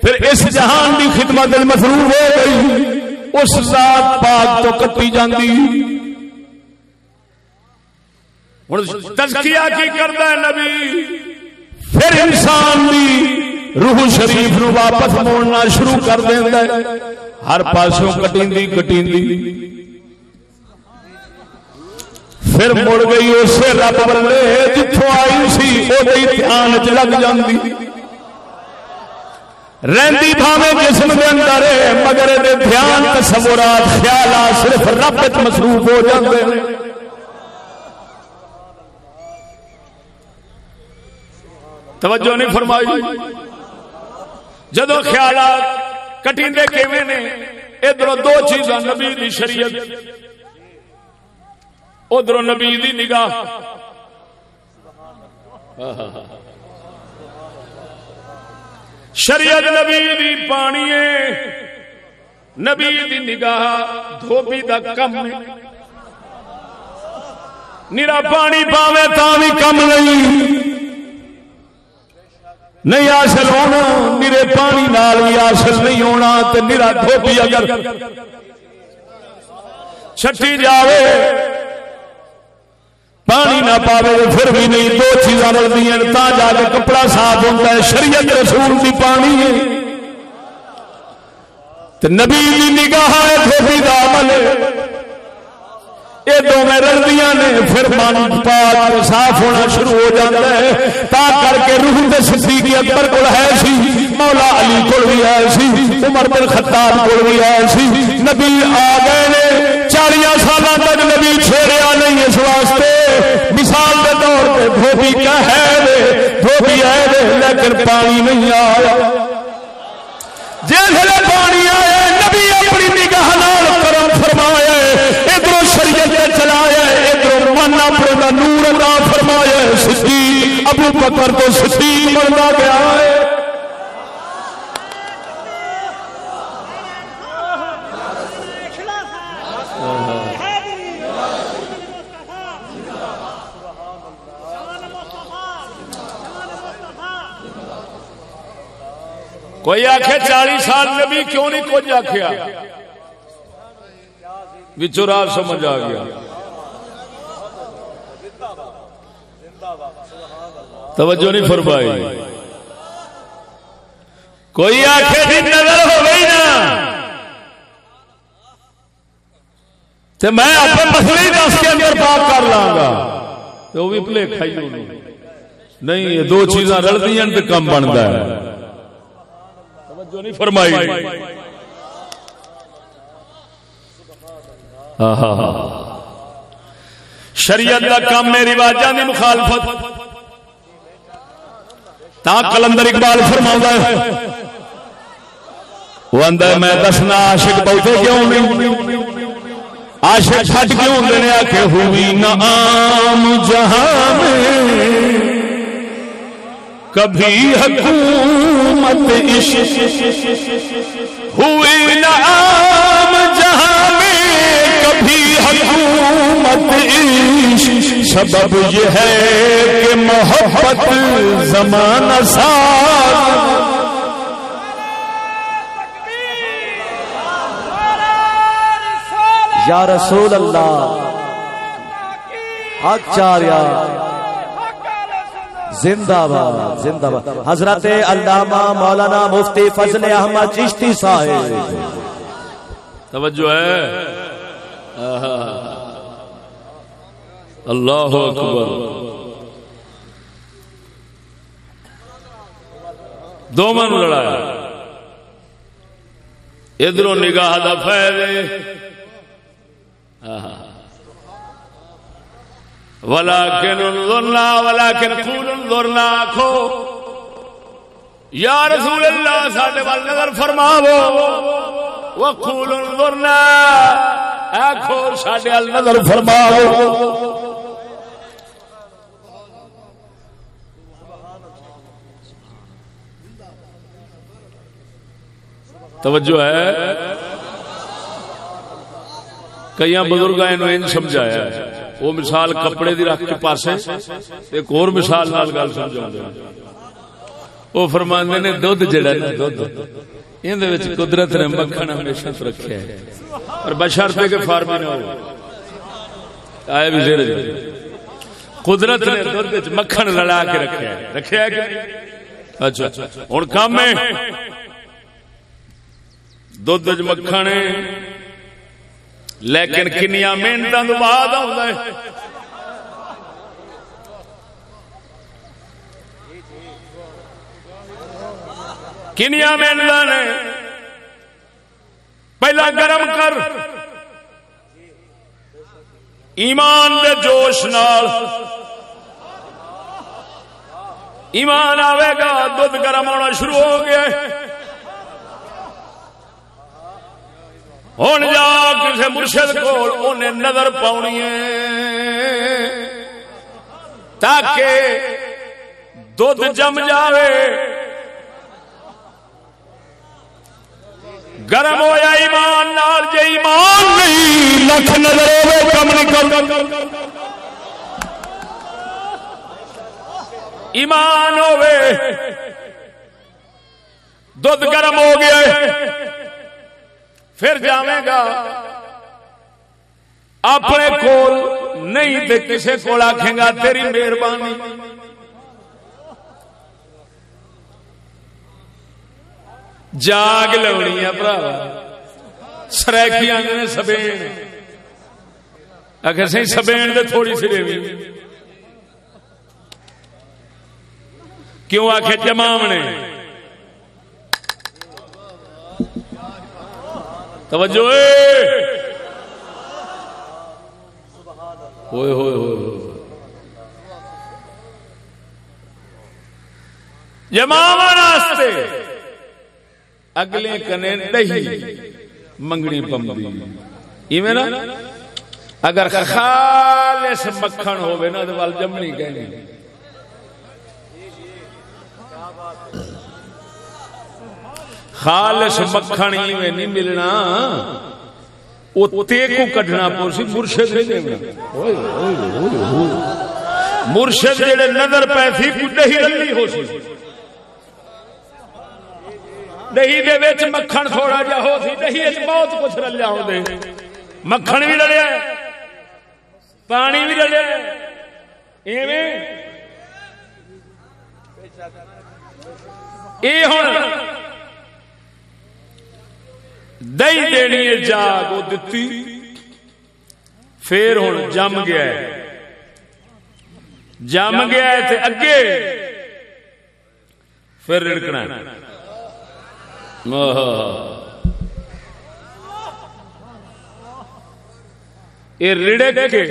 پھر اس جہان دی خدمت مصروف ہو گئی۔ اس ذات پاک تو کٹی جاندی۔ ہوں تزکیا کی کرتا ہے نبی۔ پھر انسان بھی روح شریف نو واپس موڑنا شروع کر دینا ہر پاسوں کٹی کٹی پھر مڑ گئی اسے رب بلے جتوں آئی سی وہ دھیان چ لگ جاتی رہی بھاوے جسم کے اندر مگر دھیان، تصورات، خیالات صرف رب مصروف ہو جاتے توجہ نہیں فرمائی۔ جدو خیالات کٹیندے کیویں نے ادھر دو چیزاں نبی دی شریعت ادھر نبی دی نگاہ۔ شریعت نبی دی پانی نبی دی نگاہ، دھوبی دا کم نیرا پانی پاوے تا بھی کم نہیں۔ نہیں حاصل ہونا میرے پانی نال بھی حاصل نہیں ہونا تو میرا دھوبی اگر چھٹی جاوے، پانی نہ پاوے پھر بھی نہیں، دو چیزاں لگتی ہیں، تا جا کے کپڑا صاف ہوتا ہے، شریعت رسول کی پانی ہے۔ نبی نگاہ ہے دھوبی کا عمل ہے۔ یہ دونوں رلدیاں نے پھر من پاک صاف ہونا شروع ہو جاتا ہے۔ تا کر کے روح دے صدیق اکبر کول ہے سی، مولا علی کول بھی ہے سی، عمر بن خطاب کول بھی ہے سی۔ نبی آ گئے نے چالیا سال تک نبی چھیڑیا نہیں اس واسطے۔ مثال کے طور پہ دھوبی کا ہے دھوبی ہے لیکن پانی نہیں آیا۔ جیسے پانی آیا نبی اپنی نگاہ کرم فرمایا ادھر شریعت چلایا ادھر من اپنے کا نور ادا فرمایا سچی ابو بکر تو سچی بنتا گیا ہے۔ کوئی آخ چالیس سال نبی کیوں نہیں کچھ آخیا بچوں سمجھ آ گیا۔ توجہ نہیں فرمائی۔ کوئی آخر نظر ہو گئی نا۔ تو میں اپنے مسئلے دس کے اندر بات کر لاں گا تو وہ بھی پلے کھائی نہیں، یہ دو چیزاں رلتی ہیں تو کم بنتا ہے۔ توجہ نہیں فرمائی۔ شریعت کا کام میں رواجہ کی مخالفت۔ تا کلندر اقبال فرما ہے۔ وہ اندر میں دسنا عاشق بہتے کیوں نہیں؟ عاشق چھٹ کیوں دینے آکے ہوئی نہ عام جہاں میں کبھی حکومت عشق ہوئی نہ عام عشق سبب یہ ہے کہ محبت زمانہ ساتھ یا رسول اللہ آچاریہ زندہ باد زندہ باد۔ حضرت علامہ مولانا مفتی فضل احمد چشتی صاحب۔ توجہ ہے۔ اللہ اکبر۔ دو من لڑایا ادھر نگاہ دا فائدے ولكن انظرنا ولكن قول انظرنا آخو یا رسول اللہ ساڈے وال نظر فرماو وقول انظرنا۔ آخو ساڈے وال نظر فرماو توجہ ہے۔ کئی بزرگ سمجھایا وہ مثال کپڑے دی رکھ کے پاسے۔ ایک اور مثال نال گل سمجھا وہ فرمانے نے دھد جڑا نا دھد یہ قدرت نے مکھن ہمیشہ رکھا ہے۔ اور بشرتے کے فارمی نہ ہو۔ آئے بھی زیر۔ قدرت نے دھد مکھن لڑا کے رکھا ہے۔ رکھا ہے کہ اچھا, اچھا۔ ہوں کام ہے۔ دھد مکھن لیکن کنیا محنت بعد آ کنیا محنت نے پہلا گرم کر ایمان دے جوش نال ایمان آئے گا دھد گرم ہونا شروع ہو گیا ہوں جا کسی مرشد کو نظر پاؤنی تاکہ دھد جم جاوے گرم ہوا ایمان نال جی ایمان نہیں لکھ نظر کم نہیں ایمان ہوے دھد گرم ہو گیا پھر جائے گا۔ اپنے کول نہیں تے کسے کول آخے گا تیری مہربانی۔ جاگ لونی ہے برا۔ سرکی آدھے سبین۔ اگر سی سبین دے تھوڑی سی ریوی کیوں آخ جمامنے توجہ ہوئے ہوئے ہوئے جماستے اگلے کنے دہی منگنی پمدی ایویں نا؟ اگر خالص مکھن ہوئے نا تو جمنی کہنی۔ خالص مکھن ایویں نہیں ملنا۔ او تے کو کڈنا پوسی مرشد مرشد جڑے نظر پے تھی کو دہی رلی ہو سی۔ دہی دے وچ مکھن تھوڑا جا ہو سی، دہی وچ بہت کچھ رلیا ہو دے۔ مکھن بھی رلیا پانی بھی رلیا یہ ہوں دہی دینی ہے جاگ وہ دتی پھر ہوں جم گیا ہے جم گیا ہے تے اگے پھر رڑکنا یہ رڑے کے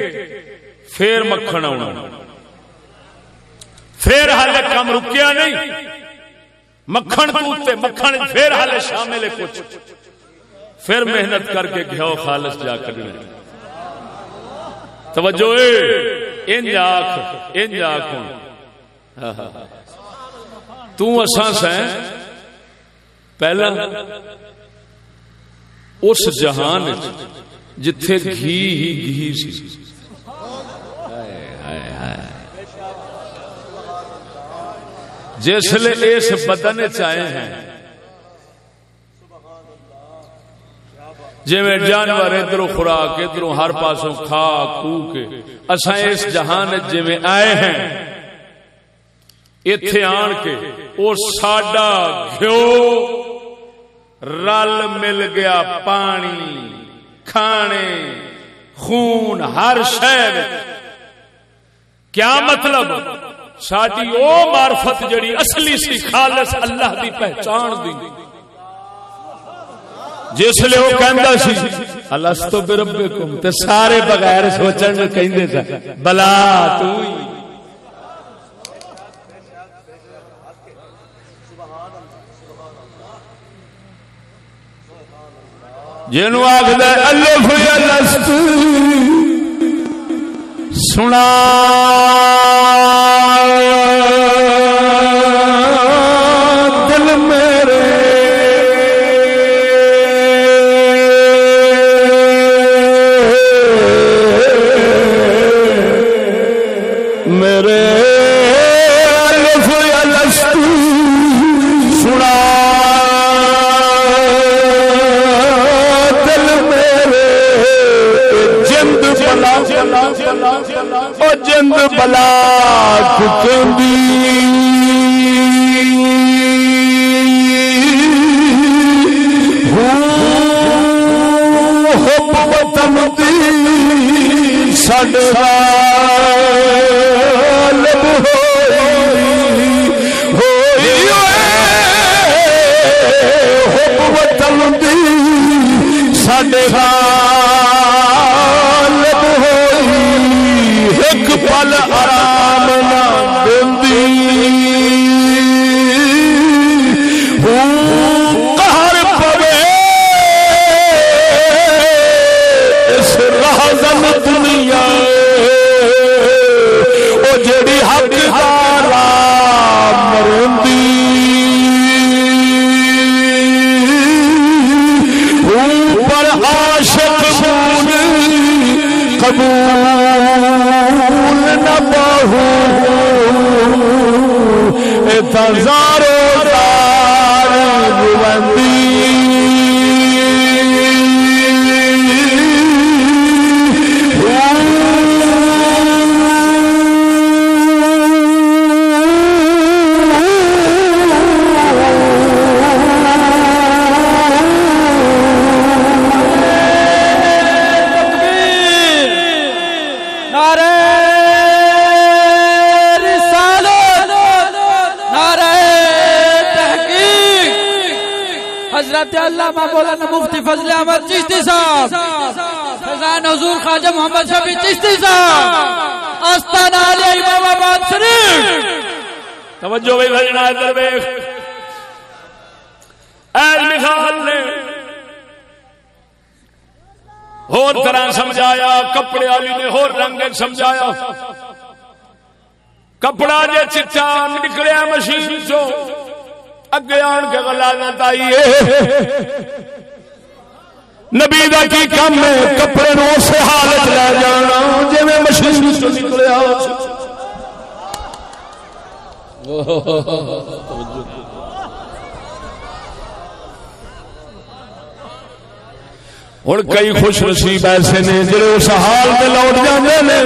پھر مکھن آنا پھر ہال کم رکیا نہیں مکھن مکھن پھر ہال شامل کچھ پھر محنت کر کے گھو خالص جا کر توجہ انج آخ انج آخ تساں سیں پہلا اس جہان جتھے گھی ہی گھی سی۔ جس لیے اس بدن چاہے ہیں جی میں جانور ادھر خوراک، ادھر ہر پاسوں کھا، کو کے۔ اصا اس جہان جی میں آئے ہیں۔ اتے آن کے وہ ساڈا گھیو رل مل گیا پانی، کھانے، خون، ہر شہر کیا مطلب؟ ساری او معرفت جڑی اصلی سی خالص اللہ دی پہچان دی۔ جس لیے وہ کہندا سی، الستو بربکم تے سارے بغیر سوچن کہندے سا بلا تو ہی جنو آخد الف الست سنا توجہ ادھر ویخ۔ ایل مثال نے ہور طرح سمجھایا، کپڑے والی نے ہور رنگ سمجھایا۔ کپڑا جے چچا نکلیا مشین چو اگے آن کے غلالت آئی نبی دا کی کم ہے؟ کپڑے نو اسے حالت لے جانا جی مشین چو نکلیا۔ ہوں کئی خوش نصیب ایسے نے جڑے اس حال میں لوٹ جانے نے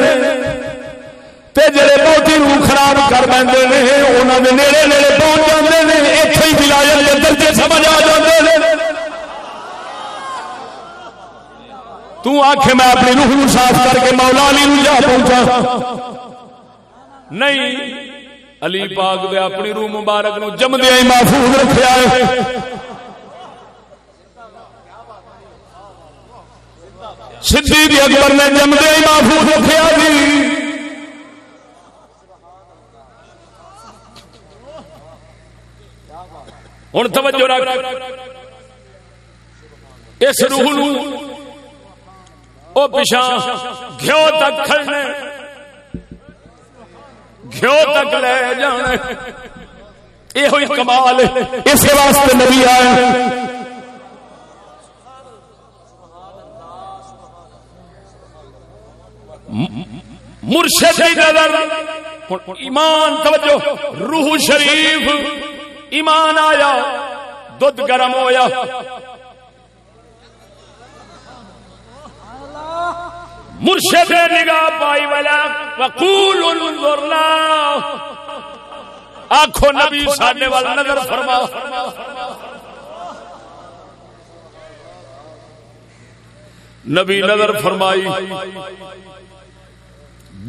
تے جڑے بہتی روح خراب کر بندے نے انہوں نے نیڑے نیڑے پہنچ جاتے ہیں اتنے ہی ولایت کے درجے سمجھ آ جاتے ہیں تو آخ میں اپنی روح نو صاف کر کے مولا علی نو جا پہنچا۔ نہیں علی پاک دے اپنی روح مبارک نو جمدیا ہی محفوظ رکھیا ہے۔ صدیق اکبر نے جمدیا ہی محفوظ رکھیا جی۔ ہوں توجہ رکھ۔ اس روح نو او پچھا گھیو تک کھڑنے۔ گھیو تک لے جانے؟ یہ ہوئی کمال اس واسطے نبی آئے مرشد کی نظر۔ ایمان، توجہ۔ روح شریف۔ ایمان آیا۔ دودھ گرم ہویا۔ مرشد نگاہ پائی والا وقول انظرنا. آنکھو نبی ساڈے وال نظر فرما نبی نظر فرمائی.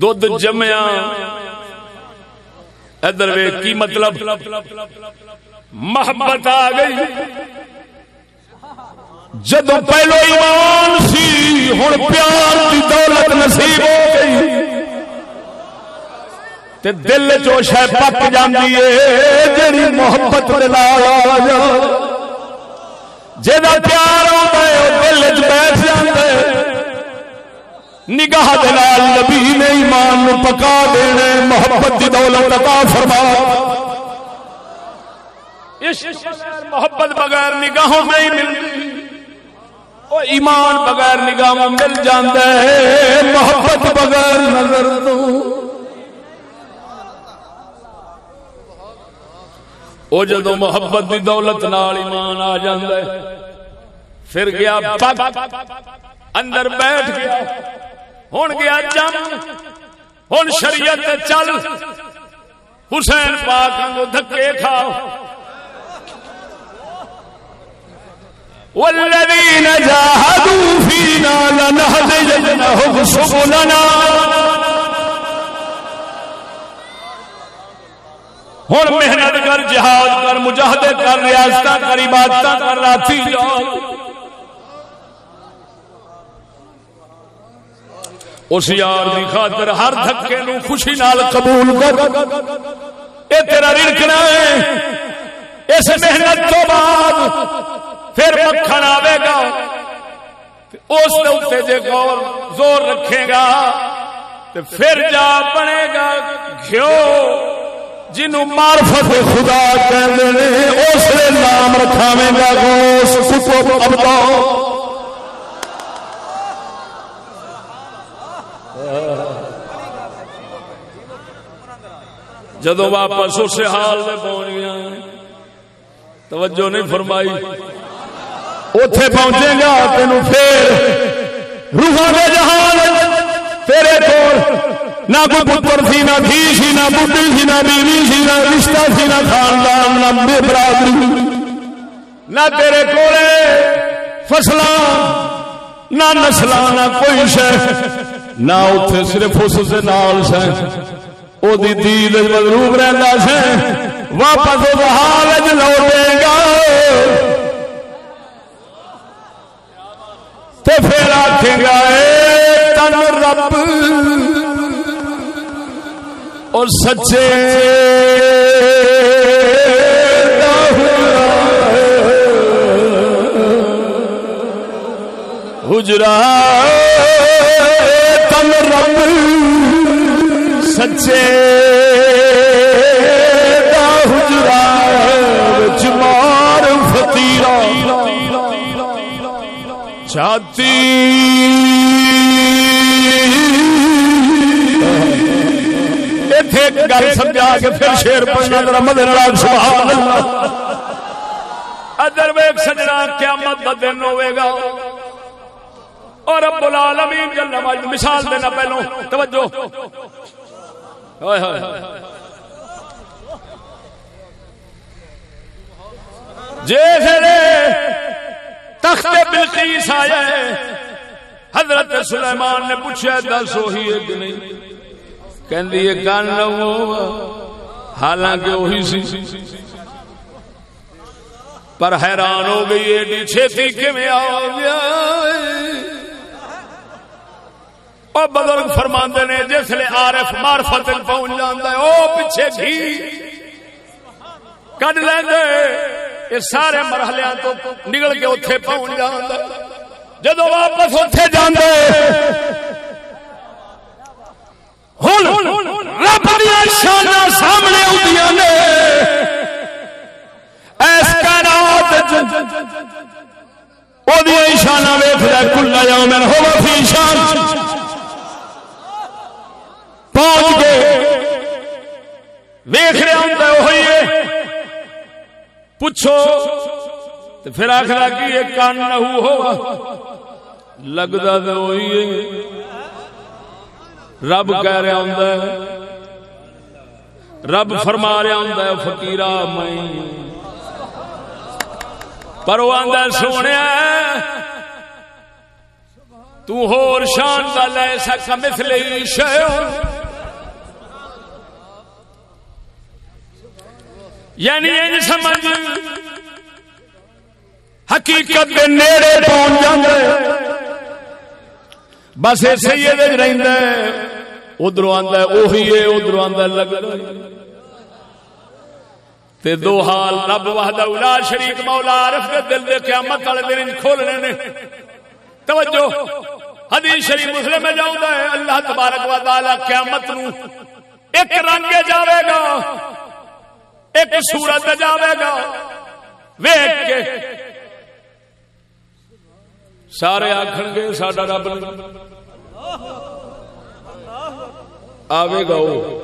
دودھ جمیا. ادھر وے کی مطلب؟ محبت آ گئی. جب پہلو ایمان سی ہوں پیار کی دولت نصیب ہو گئی۔ تے دل چو شہ پک جاندی ہے جڑی محبت جا پیار آتا ہے وہ دل چ بیٹھ جاتا ہے نگاہ دلال نبی نے ایمان نو پکا دینے محبت کی دولت عطا فرما۔ محبت بغیر نگاہوں میں ہی ملتی ایمان بغیر نگاہ مل جاندے محبت بغیر نظر تو او جدو محبت دی دولت نال ایمان آ جاندے پھر گیا پک اندر بیٹھ گیا ہن گیا جم ہن شریعت چل حسین پاک کو دھکے کھاؤ والذين جاهدوا فينا لنهدينهم سبلنا. ہوں محنت کر، جہاد کر مجاہدے کر ریاست کر عبادت کر راتی اس یار کی خاطر ہر دھکے نو خوشی نال قبول کر۔ اے تیرا رڑکنا ہے۔ اس محنت تو بعد پھر مکھن آئے گا اس جے غور زور رکھے گا تو پھر جا بنے گا گھیو جنو مارفت خدا کہنے اس نام رکھاوے گا گوس کتب ابدا جدو واپس اس حال میں پہنچ گیا، توجہ نہیں فرمائی۔ اتے پہنچے گا تین پھر روحا کے جہان، تیرے کو نہ کوئی پتر سی، نہ دھی سی، نہ بڈی سی، نہ بیوی سی، نہ رشتہ سی، نہ خاندان، نہ بے برادری، نہ تیرے کو فصل نہ نسل نہ کوئی شہ نہ اتے صرف اس سے نال سے وہ دید مضروب رہتا سے واپس وہ حال لوٹے گا۔ تو پھر آخے گا تن رب اور سچے حجرا تن رب سچے چھاتی گل سمجھا کے پھر شیر پڑھنا ذرا مدر سبحان اللہ۔ ادھر ویک سجنا، قیامت کا دن ہوے گا۔ اور رب العالمین جل مجد مثال دینا پہلو، توجہ۔ ہائے ہائے۔ جیسے تخت بلقیس آیا حضرت سلیمان نے پوچھا دس وہی ہے کہ نہیں؟ کہ یہ کان حالانکہ وہی سی۔ پر حیران ہو گئی ایڈی چھتی کیویں آ گیا اور بزرگ فرماندے نے جس لے عارف معرفت پہنچ جاندا ہے او پیچھے گھی کڈ لیندے یہ سارے مرحلے تو نکل کے اوتھے پہنچ جاندا جدو واپس اوتھے جاندے رب دی شاناں سامنے اوندیاں نے۔ ایس کائنات او دی شاناں ویکھ رہا ہو فی شان۔ پہنچ گئے ویخ رہا ہوں وہی پوچھو تو پھر آخر کی یہ کان نہ ہوا لگتا تو وہی رب کہہ رہا ہوں رب فرما رہا ہوں فکیرا میں۔ پر وہ آدھا سونے تو ہور شان کا لے سک مثل شہ یعنی یہ سمجھ۔ حقیقت کے نیڑے پہنچ جاندے۔ بس ایسے ہی رہتا ہے ادھر آدھا اہی ہے ادھر آدھا لگ تے دو حال رب وحدہ الا شریک مولا عارف دے دل دے قیامت والے دن کھولنے نے۔ توجہ۔ حدیث شریف مسلم میں جاؤں ہے اللہ تبارک و تعالی قیامت نو ایک رنگ جاوے گا۔ ایک سورت جاوے گا۔ ویک کے۔ سارے آخر گے ساڈا رب آوے گا وہ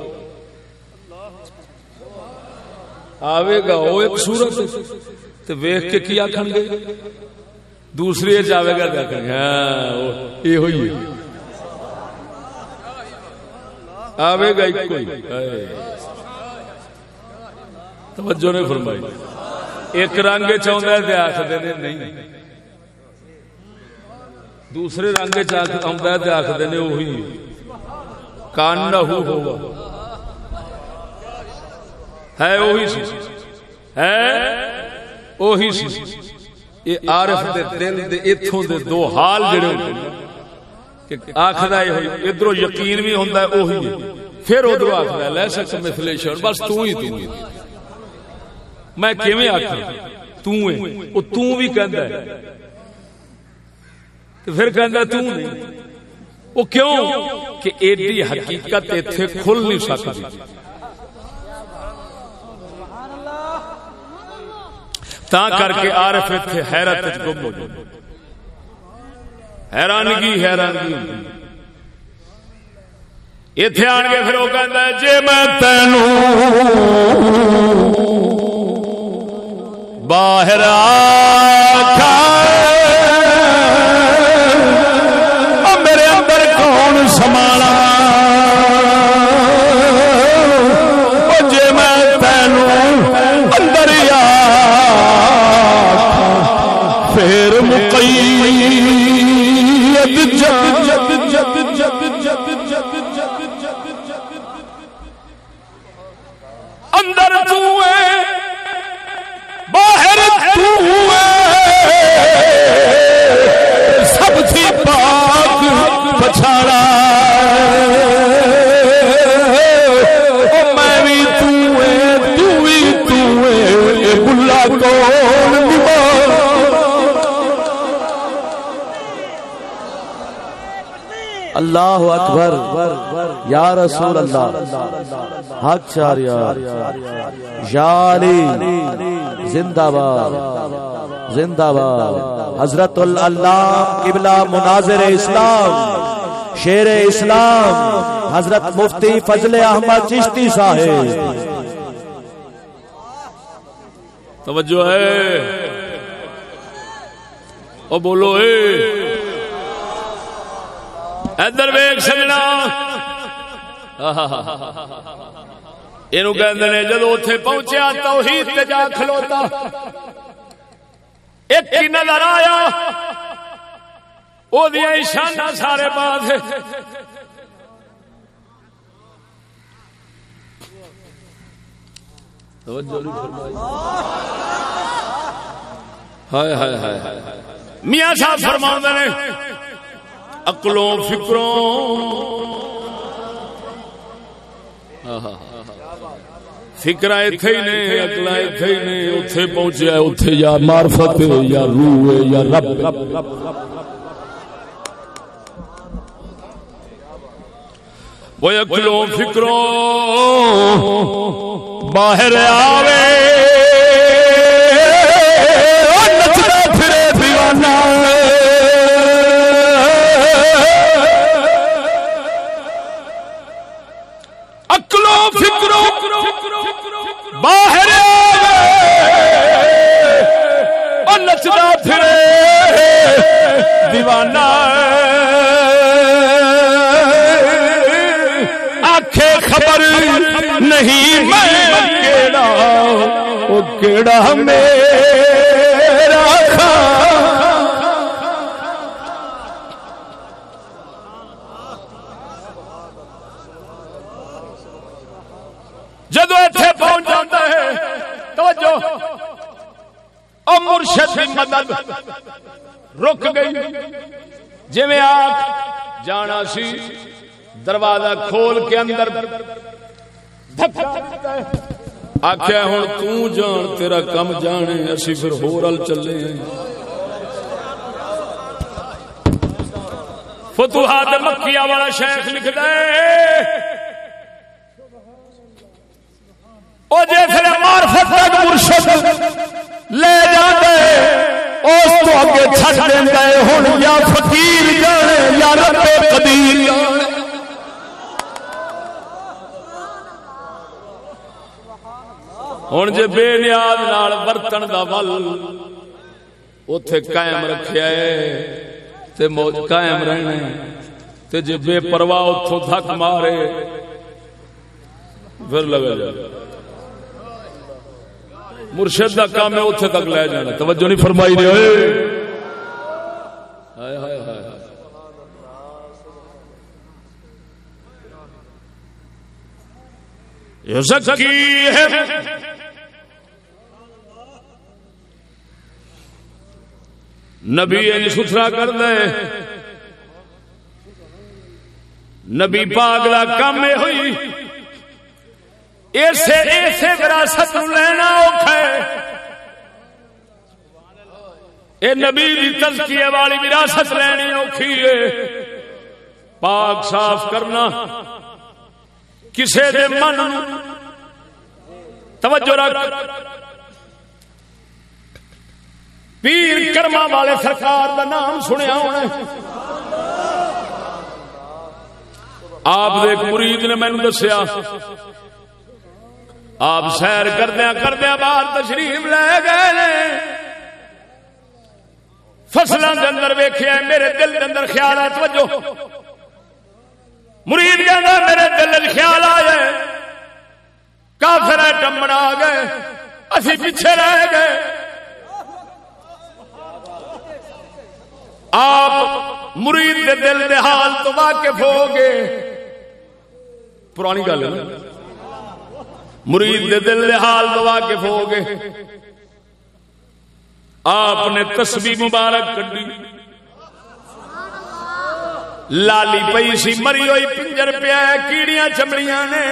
آوے گا وہ ایک سورت۔ ویخ کے کی آخر گے؟ دوسری جاوے گا آخر گے ہاں یہ ہوئی آوے گا ایک کوئی۔ توجہ نے فرمائی۔ ایک رنگ چاہتا ہے آخر نہیں۔ دوسرے رنگ چاہتا ہے آخر نے وہی کان نہ ہو ہے وہی سی ہے وہی سی یہ عارف دے دل دے اتھوں دے دو حال جڑے ہوندے کہ آخر ادھر یقین بھی ہوتا ہے وہی پھر ادھر آخر لے سکتے مثلے شر بس تو ہی تو۔ میں کیویں آخا تو تو بھی کہندا ہے تو پھر کہندا تو نہیں وہ کیوں کہ ایڈی حقیقت ایتھے کھل نہیں سکتی تا کر کے عارف ایتھے حیرت وچ گم ہو جائے حیرانگی حیرانگی ایتھے آن کے پھر وہ کہندا ہے جے میں تینوں باہر اللہ اکبر. یا رسول اللہ. حق چاریا یا علی. زندہ باد. زندہ باد. حضرت اللہ قبلہ مناظر اسلام. شیر اسلام. حضرت مفتی فضل احمد چشتی صاحب. توجہ ہے. او بولو اے. ادھر ویگ سجنا یہ جدو اتے پہنچیا، توحید تے جا کھلوتا۔ ایک ہی نظر آیا وہ شانہ سارے پاس میاں صاحب فرما نے اکلوں فکروں۔ فکر اتے ہی نے اکل اتے ہی نے اتے پہنچیا اتے یا مارفت یا روح، یا رب۔ وہ اکلوں فکروں، باہر آوے۔ باہر آوے۔ نچنا پھرے۔ دیوانہ آنکھیں خبر نہیں میں کیڑا وہ کیڑا میرا جدو اتنے ہے توجہ۔ او مرشد کی مدد۔ رک گئی۔ جی آگ جانا سی، دروازہ کھول کے اندر۔ آخیا ہوں تان تیرا کم جانے، اسی پھر ہو چلے فتوحات مکیا والا شیخ لکھ دے وہ جیسے مارفت تک مرشد لے جاتے اس تو اگے چھڈ دینا ہوں یا فقیر جانے یا رب قدیر جانے۔ ہوں جی بے نیاز نال برتن دا ول اتے قائم رکھا ہے قائم رہنا تے جی بے پرواہ اتو تھک مارے، پھر لگا جائے مرشد کا کام ہے اتنے تک لے جانا۔ توجہ نہیں فرمائی نہیں ہوئے زکی نبی ستھرا کر دے نبی پاک دا کام یہ ہوئی۔ ایسے ایسے وراثت لینا اوکھا اے نبی دی تزکیے والی وراثت لینی اوکھی ہے۔ پاک صاف کرنا۔ کسے دے من توجہ رکھ۔ پیر کرما والے سرکار کا نام سنیا ہونا آپ مرید نے مینو دسیا۔ آپ سیر کردیا کردیا باہر تشریف لے گئے فصلوں کے اندر ویخیا میرے دل کے اندر خیال ہے، توجہ۔ مرید کہنا میرے دل خیال آ جائے کافر ٹمن آ گئے۔ اسی پیچھے رہ گئے۔ آپ مرید دے دل دے حال تو واقف ہو گئے۔ پرانی گل ہے مرید دے دل دے حال تو واقف ہو گئے۔ آپ نے تسبیح مبارک کڈی۔ لالی پئی سی، مری ہوئی پنجر پیا کیڑیاں چمڑیاں نے۔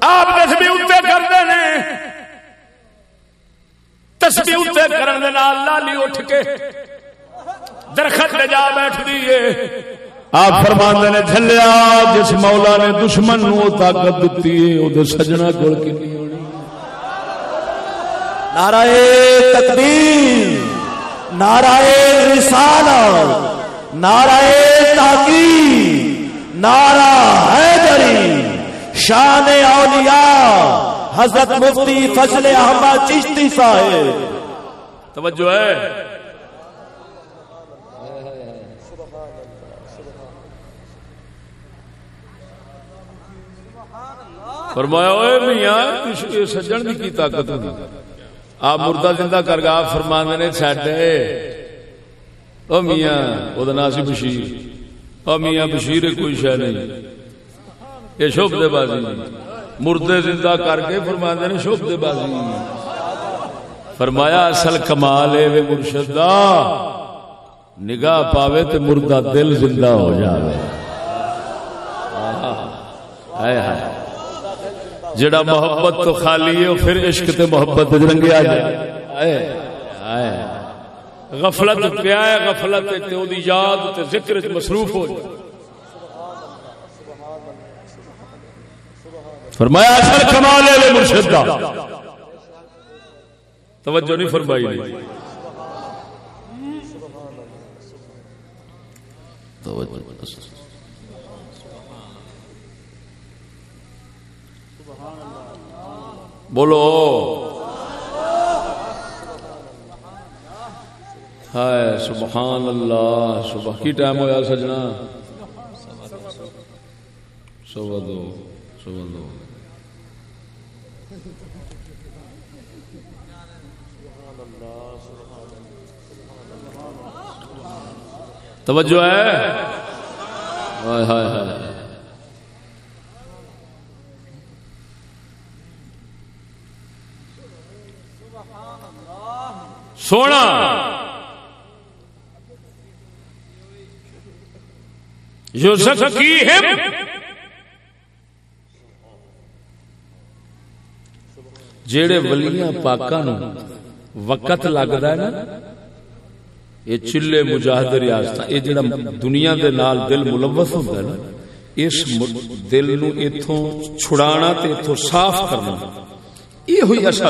آپ تسبیح اتنے کرتے ہیں تسبیح اتنے کرن لالی اٹھ کے درخت جا بیٹھ دیے آپ فرماندے نے، جھلیا، جس مولا نے دشمن نو طاقت دتی ہے او دے سجنا کول کینی ہونی نعرہ تکبیر، نعرہ رسالت نعرہ تحقیق، نعرہ حیدری، شان اولیاء، حضرت مفتی فضل احمد چشتی صاحب۔ توجہ ہے۔ فرمایا اوے میاں کچھ یہ سجن دی کی طاقت ہوگی آپ مردہ زندہ کر گا آپ فرمانے نے چھڈے او میاں او دا نام سی بشیر، او میاں، بشیر کوئی شے نہیں، یہ شوب دے بازی مردے زندہ کر کے فرمانے نے شوب دے بازی فرمایا، اصل کمال ہے وے مرشد دا، نگاہ پاوے تے مردہ دل زندہ ہو جاوے. ہائے ہائے جڑا محبت تو خالی ہے پھر عشق تے محبت رنگے آ جائے ہائے ہائے غفلت پیا ہے غفلت تے او دی یاد تے ذکر وچ مصروف ہو۔ جائے فرمایا اصل کمال ہے مرشد دا۔ توجہ نہیں فرمائی۔ نہیں بولو۔ ہائے، سبحان اللہ، صبح کی ٹائم ہوا سجنا؟ سوا دو سوا دو۔ توجہ ہے؟ ہائے ہائے ہائے۔ سونا۔ جو سکی ہے جیڑے ولیاں پاکاں نو وقت لگدا ہے نا، یہ چلے مجاہد ریاست یہ جڑا دنیا دے نال دل ملوث ہوندا ہے نا، اس دل نو ایتھوں چھڑانا تے ایتھوں صاف کرنا۔ یہ ہوئی اصل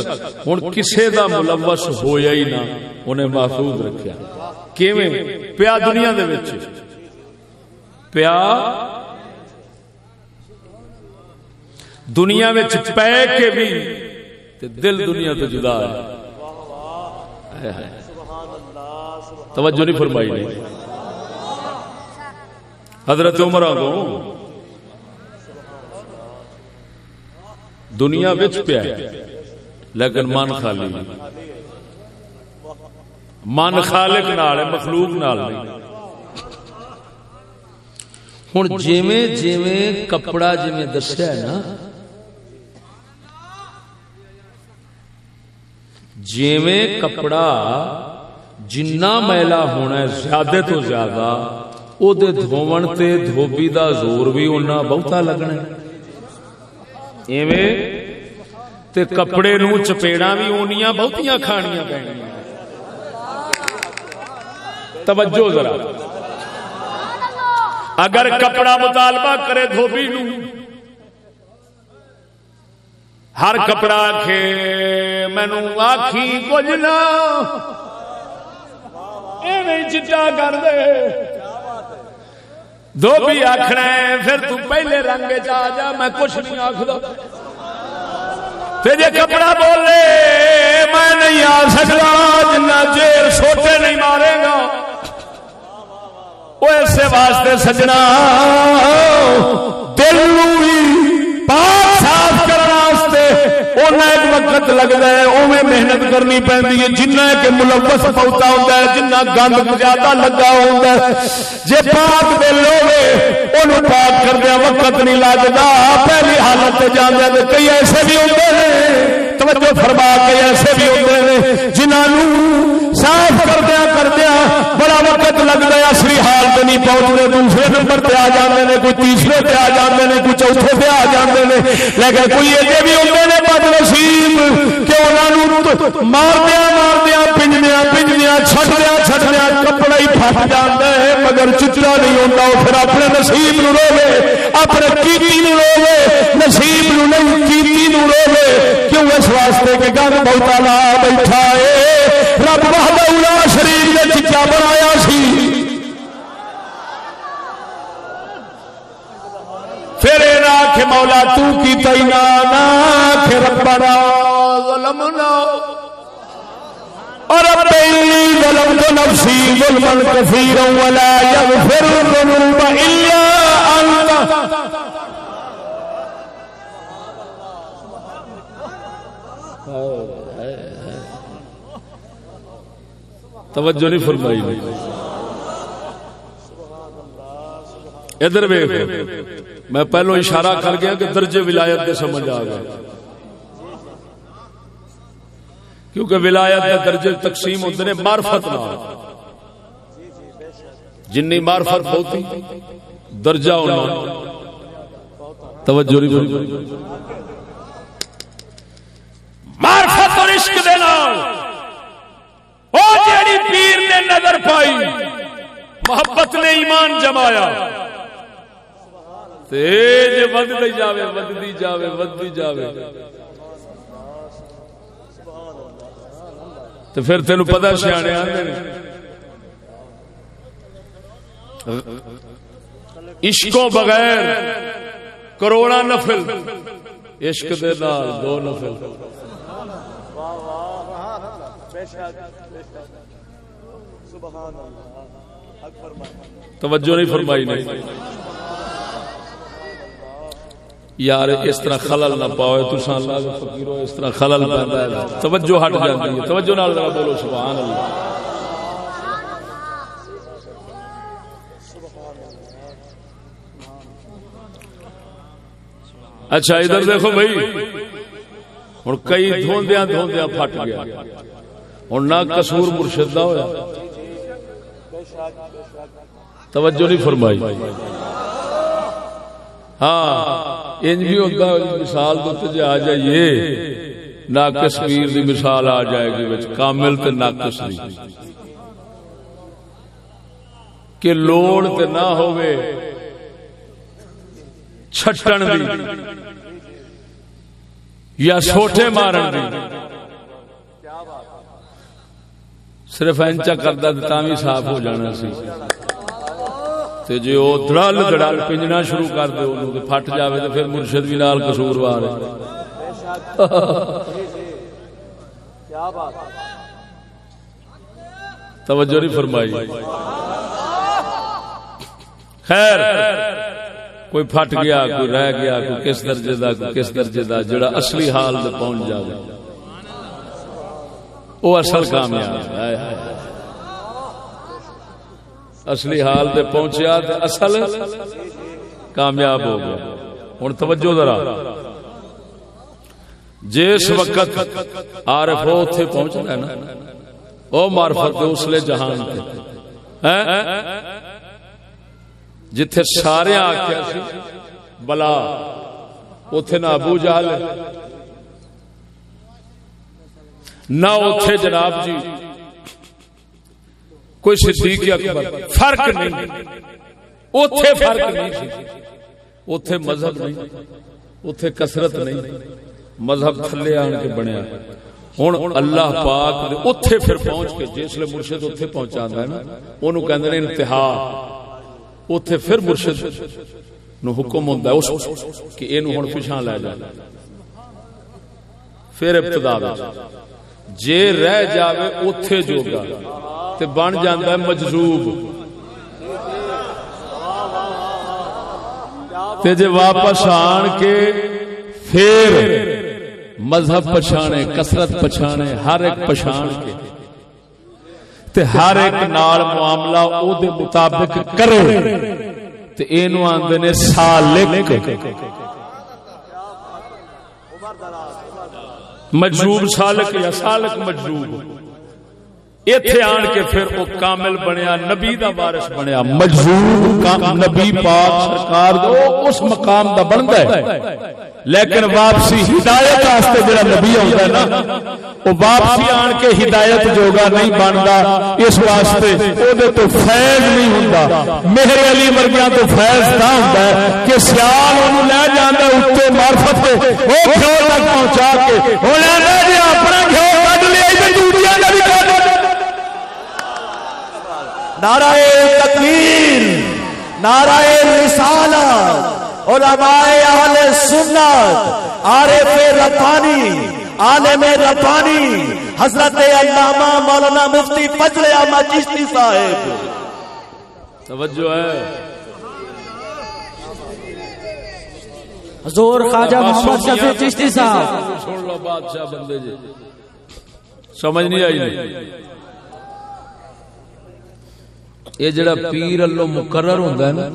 ہوں کسے دا ملوث ہویا ہی نہ انہیں محفوظ رکھیا۔ کیویں؟ پیا دنیا دے وچ۔ پیا دنیا وچ پے کے بھی تے دل دنیا تو جدا ہے۔ توجہ نہیں فرمائی نہیں۔ حضرت عمر کو دنیا وچ پیا۔ لیکن من خالی من خالق نال مخلوق نال نہیں. ہوں جیویں جیویں کپڑا جیویں دسیا ہے نا، جیویں کپڑا جنا میلا ہونا ہے زیادہ تو زیادہ، او دے دھون تے دھوبی دا زور بھی ہونا بہتا لگنا ہے۔ ایویں تے کپڑے نو چپیڑا بھی اونیاں بہتیاں کھانیاں پینیاں توجہ ذرا۔ اگر کپڑا مطالبہ کرے دھوبی نو ہر کپڑا آخے مینو آخی کچھ نہ۔ چٹا کر دے۔ دھوبی آخنا ہے، پھر تو پہلے رنگ جا جا، میں کچھ نہیں آخر جی کپڑا بولے، میں نہیں آ سکتا جنا چیر سوٹے نہیں مارے گا۔ وہ اسے واسطے سجنا، دل پاک صاف کرنے ایک وقت لگتا ہے اوے محنت کرنی پی جنہ کے ملوث پوتا ہوتا ہے، جنہ گند زیادہ لگا ہوتا ہے۔ جی پاک دل ہوے پاک کردیا وقت نہیں لگتا پہلی حالت جانے کئی ایسے بھی ہوتے ہیں توجہ فرما کے ایسے بھی ہوتے ہیں جنہوں صاف کردیا کردیا وقت لگ گیا اصلی حال تو نہیں پہنچنے دوسرے نمبر پہ آ جانے نے، کوئی تیسرے پہ آ جانے نے، کوئی چوتھے پہ آ جانے نے۔ لیکن کوئی ایسے بھی ہوتے ہیں بد نصیب، کہ انہوں ماردیا ماردیا پنجنیا پنجنیا چھٹیا چھٹیا کپڑا ہی پھٹ جاتا ہے مگر چچا نہیں ہوتا وہ پھر اپنے نصیب نو روے اپنے کیتی نو روے نصیب نو نہیں، کیتی نو روے کیوں اس واسطے کہ گن بہت لا بیٹھا ہے؟ رب وحدہ شریف نے چچا بنایا پھر اینا کہ مولا تو کی تینا نا ربنا ظلمنا۔ اور رب انی ظلمت نفسی ظلما کثیرا ولا یغفر الذنوب الا انت۔ توجہ نہیں فرمائی۔ ادھر میں پہلو اشارہ کر گیا کہ درجے ولایت کے سمجھ آ گیا کیونکہ ولایت کے درجے تقسیم ہوتے ہیں مارفت جن مارفت ہوتی، درجہ ہونا۔ توجہ مارفت اور عشق دے او جیڑی پیر نے نظر پائی، محبت نے ایمان جمایا۔ تیج ودی جاوے ودی جاوے ودی جاوے۔ تو پھر تین پتا سیانے عشقوں بغیر کروڑا نفل، عشق دے نال دو نفل۔ توجہ نہیں فرمائی نہیں یار، اس طرح خلل نہ پاؤ تو اللہ کے فقیر اس طرح خلل پیندا ہے توجہ ہٹ جاتی ہے، توجہ نال ذرا بولو، سبحان اللہ۔ اچھا ادھر دیکھو بھائی ہوں کئی دھوندیا دھوندیا پھٹ گیا۔ ہوں نہ کسور مرشد کا ہوا توجہ نہیں فرمائی۔ ہاں انج بھی ہوتا مثال تو جی آ جائیے۔ ناقص پیر دی مثال آ جائے گی بچ کامل تے ناقص نہیں کہ لوڑ تے نہ ہوئے چھٹن دی، یا سوٹے مارن دی۔ صرف انچا کردہ تا بھی صاف ہو جانا سی۔ تے جی وہ دڑل دڑل پنجنا شروع کر دے انہوں تے پھٹ جاوے تے پھر مرشد بھی نال قصور وار ہے؟ توجہ نہیں فرمائی۔ خیر کوئی پھٹ گیا کوئی رہ گیا کوئی کس درجے دا کوئی کس درجے دا جڑا اصلی حال دے پہنچ جاوے۔ وہ اصل کامیاب ہے۔ اصلی حال تے پہنچیا تے اصل کامیاب ہو گیا۔ ہوں توجہ ذرا۔ جس وقت عارف ہو اتنے پہنچنا ہے نا وہ معرفت اسلے جہان تے۔ جتھے سارے آخیا بلا اتے نہ ابو جہل نہ اتے جناب جی۔ کوئی صدیق اکبر فرق نہیں۔ اتے فرق نہیں۔ اتے مذہب نہیں۔ اتے کسرت نہیں۔ مذہب تھلے آن کے بنیا۔ ہوں اللہ پاک پھر پہنچ کے جسے مرشد اتے پہنچا ہے نا کہ انتہا۔ اتے پھر مرشد نو حکم ہوتا ہے کہ یہ ہوں پچھا لے جا۔ پھر ابتدا جے رہ جاوے اتے جوگا۔ تے بن جاندہ ہے مجذوب۔ تے جے واپس آن کے پھر مذہب پچھانے کسرت پچھانے، ہر ایک پچھان کے۔ تے ہر ایک نال معاملہ او دے مطابق کرے تے اینو آندے نے سالک۔ مجذوب سالک یا سالک مجذوب؟ ایتھے آن کے پھر وہ کامل بنیا نبی دا وارث بنیا مجذوب نبی پاک سرکار دو اس مقام دا بندا ہے۔ لیکن واپسی ہدایت واسطے جڑا نبی ہوندا ہے نا وہ واپسی آن کے ہدایت جوگا نہیں بندا اس واسطے او دے تو فیض نہیں ہوندا۔ مہر علی ورگیاں تو فیض تا ہوندا ہے کہ سیال اونوں لے جاندا اوتے معرفت تے او گھیو تک پہنچا کے او لے جی اپنا گھیو نعرہ تکبیر نعرہ رسالت علماء اہل سنت عارف ربانی عالم ربانی حضرت علامہ مولانا مفتی فضل احمد چشتی صاحب۔ توجہ ہے۔ حضور خواجہ محمد شفیع چشتی صاحب۔ سن لو بادشاہ بندے جی۔ سمجھ نہیں آئی۔ نہیں یہ جڑا پیر اللہ مقرر ہوتا ہے نا،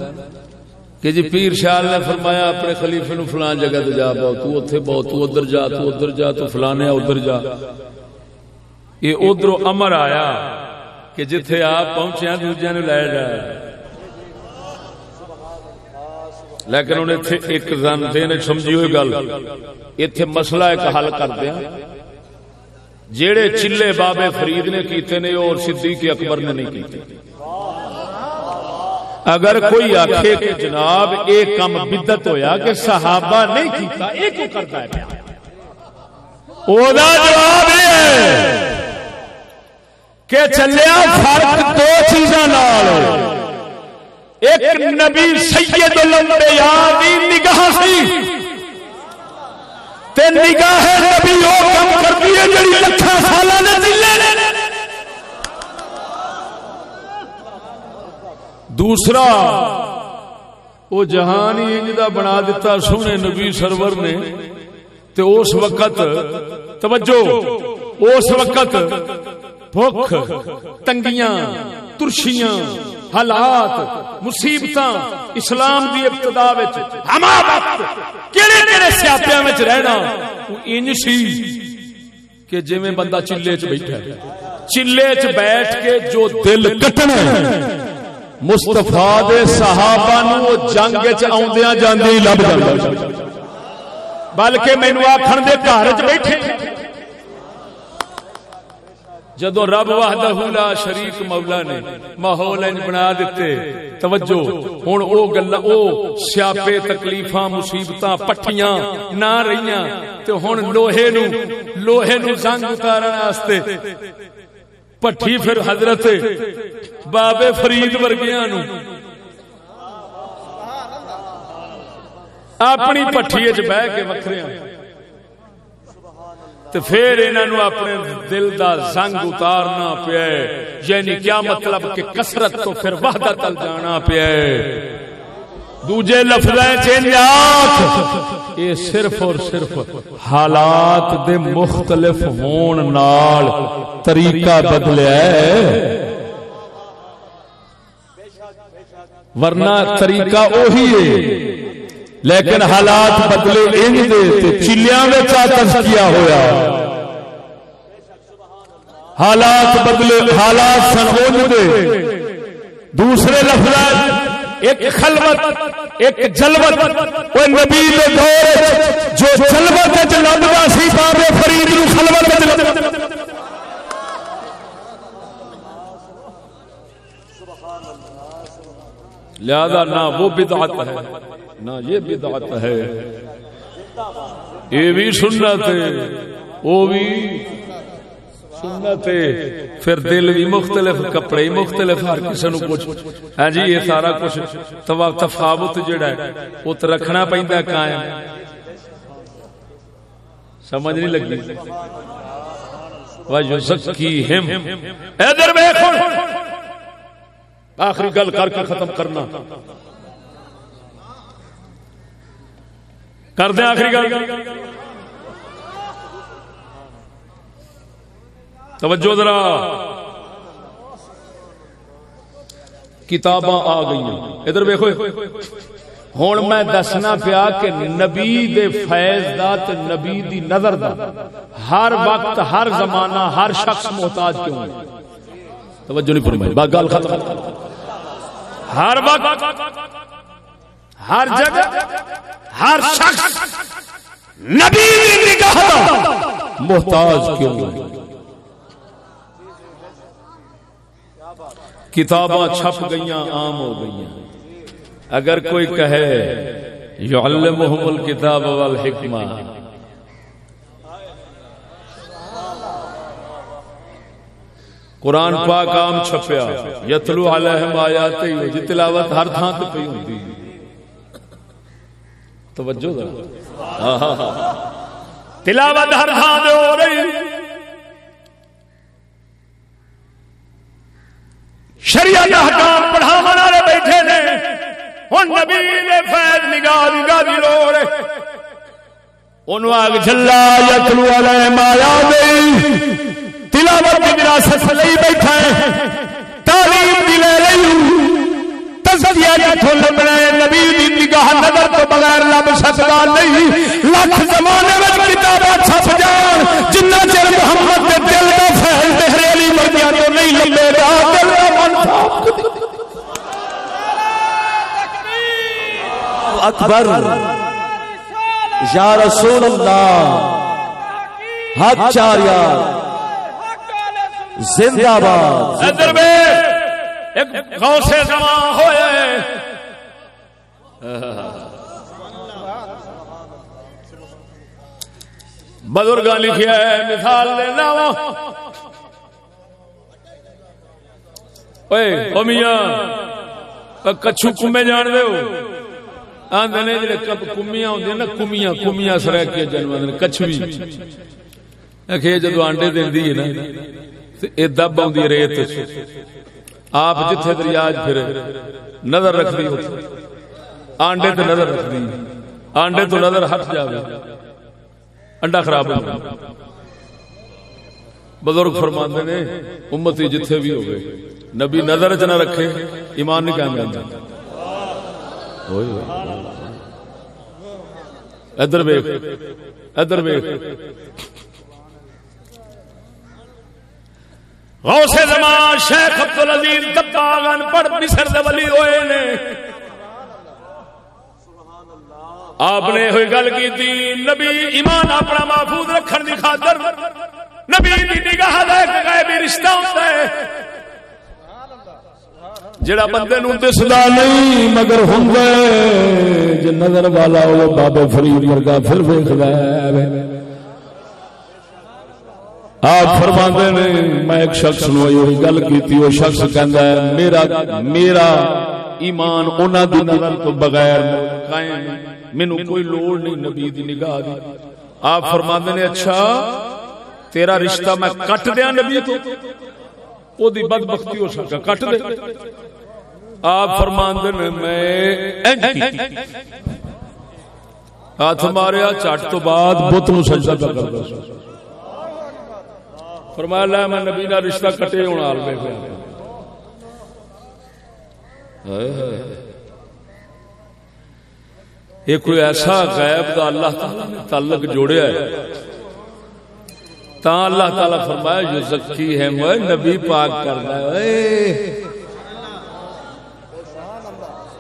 کہ جی پیر شال نے فرمایا اپنے خلیفے نو فلان جگہ تے جا بہو تو اتنے بہو تو ادھر جا، تو ادھر جا، تو فلانے ادھر جا۔ یہ ادھر امر آیا کہ جتھے آپ پہنچے دوجے نے لے جا۔ لیکن انہیں تھے ایک زن دین سمجھی ہوئی گل۔ اتنے مسئلہ ایک حل کر دیا۔ جیڑے چلے بابے فرید نے کیتے نے اور صدیق اکبر نے نہیں کیتے۔ اگر کوئی آخے کہ جناب ایک کم بدت ہویا کہ صحابہ نہیں کیتا ایک کیوں کرتا ہے؟ پیا او جواب یہ ہے کہ چلیا فرق دو چیزاں نال ایک نبی سید الانبیاء دی نگاہ سی۔ تے نگاہ نبی او کم کردی ہے، جڑی لکھاں سالاں دے دلے نے۔ دوسرا، وہ جہان ہی انج دا بنا دیتا سونے نبی سرور نے، تے اس وقت، توجہ، اس وقت بھوک، تنگیاں، ترشیاں، حالات مصیبت اسلام دی ابتدا وچ، ہما وقت کیڑے کیڑے سیاپیاں وچ رہنا، وہ انج سی کہ جویں بندہ چلے چ بیٹھا ہے۔ چلے چ بیٹھ کے جو دل کٹنا مستفا دے صحابہ نو جنگ جاندی لب بلکہ مینو آخر دے گھر بیٹھے۔ جدو رب وحدہ لا شریک مولا نے ماحول بنا دیتے توجہ، ہن او گلا او سیاپے تکلیفاں، مصیبتاں پٹھیاں نہ رہیاں۔ تے ہن لوہے نو لوہے نو زنگ اتارن واسطے پٹھی پھر حضرت بابے فرید ورگیا نو اپنی پٹھی چ بہ کے وکھرے تو پھر انہوں اپنے دل دا زنگ اتارنا پیا یعنی کیا مطلب کہ کسرت تو پھر وحدت تل جانا پیا دوجے لفظ یہ صرف اور صرف حالات دے مختلف ہون نال طریقہ بدلیا ہے۔ ورنہ طریقہ وہی ہے۔ لیکن حالات بدلے انج دے تے چلیاں وچ تزکیہ ہویا۔ حالات بدلے، حالات سن دے۔ دوسرے لفظ ایک خلوت، ایک جلوت۔ او نبی دے دور جو جلوت وچ لبدا سی، بابے فرید نو خلوت وچ لبدا۔ لہذا نہ وہ بدعت ہے، نہ یہ بدعت ہے۔ یہ بھی سنت ہے، وہ بھی سنت پھر دل بھی مختلف، کپڑے مختلف، ہر کسی نو کچھ۔ ہاں جی یہ سارا کچھ تفاوت جڑا ہے وہ رکھنا پہنتا قائم۔ سمجھ نہیں لگی وَيُزَكِّيهِمْ۔ ادھر دیکھو آخری گل کر کے ختم کرنا۔ کر دیں آخری گل۔ توجہ ذرا۔ کتاباں آ گئی ادھر ویکو ہوں میں دسنا پیا کہ نبی دے فیض دا تے نبی دی نظر دا ہر وقت، ہر زمانہ، ہر شخص محتاج کیوں ہے؟ توجہ نہیں فرمائی۔ با گل ختم۔ ہر وقت، ہر جگہ، ہر شخص نبی دی نگاہ دا محتاج کیوں ہے؟ کتاباں چھپ گئیاں عام ہو گئیاں۔ اگر کوئی کہے یعلمہم الکتاب والحکمہ قرآن پاک عام چھپیا۔ یتلو علیہم آیات ہی جی تلاوت ہر تھان تے پئی ہوندی۔ توجہ ذرا۔ تلاوت ہر تھان تے ہو رہی۔ شریعت احکام پڑھاون والے بیٹھے نے۔ ہن نبی نے فیض نگاہ نگاہ دی لوڑ اونوں آگ جھلا یتلو علیہم آیات تلاوت کی وراثت لئی بیٹھا ہے۔ تعلیم دی لے رہی ہوں تزکیہ جتھوں لبنا ہے۔ نبی دی نگاہ نظر تو بغیر لب سکدا نہیں۔ لاکھ زمانے وچ کتاباں چھپ جان۔ جنہ چر محمد دے دل دا فیل تہرے علی تو نہیں لبے گا دل دا من صاف کر اکبر. یا رسول اللہ حق چاریا زندہ باد. ایک غوث زمان ہوئے بزرگاں لکھیا ہے، مثال دینا وا اوئے او میاں کچھو کمے جان دے ہو. آندے نے جڑے کمیاں ہوندے نا، کمیاں کمیاں سرے کے جنم دے کچھوی۔ اکھے جدو آنڈے دیندی ہے نا، تے اے دب آوندی ریت آپ جتھے دریا پھر نظر رکھ دی آنڈے تے نظر رکھ دی آنڈے تو نظر ہٹ جاوے۔ انڈا خراب ہو بزرگ فرماندے نے، امتی جتھے بھی ہوئے نبی نظر چ نہ رکھے، ایمان نہیں قائم رہتا ادھر ویخ ادھر ویخ غوث زمان شیخ عبدالعزیز دباغن پڑھ مصر دے ولی ہوئے نے۔ آپ نے ہوئی گل کی تھی، نبی ایمان اپنا محفوظ رکھن دی خاطر۔ نبی دی نگاہ دا ایک غیبی رشتہ ہوتا ہے۔ جڑا بندے نو دسدا نہیں مگر ہوندا جے نظر والا ہو بابے فرید ورگا پھر ویکھدا ہے۔ آپ فرماندے نے میں ایک شخص نو یہ گل کیتی وہ شخص کہندا ہے میرا میرا ایمان انہاں دی نظر تو بغیر قائم مینوں کوئی لوڑ نہیں نبی دی نگاہ دی۔ آپ فرماندے نے اچھا تیرا رشتہ میں کٹ دیاں نبی تو او دی بدبختی ہو سکتا کٹ دے۔ آپ فرماندے میں ہاتھ ماریا چٹ تو بعد بت نو سجدہ کردا فرمایا، لے میں نبی نہ رشتہ کٹے ہونا حال میں یہ کوئی ایسا غیب دا اللہ تعالی نے تعلق جوڑیا ہے۔ تا اللہ تعالی فرمایا جو زکی ہے وہ نبی پاک کرنا ہے۔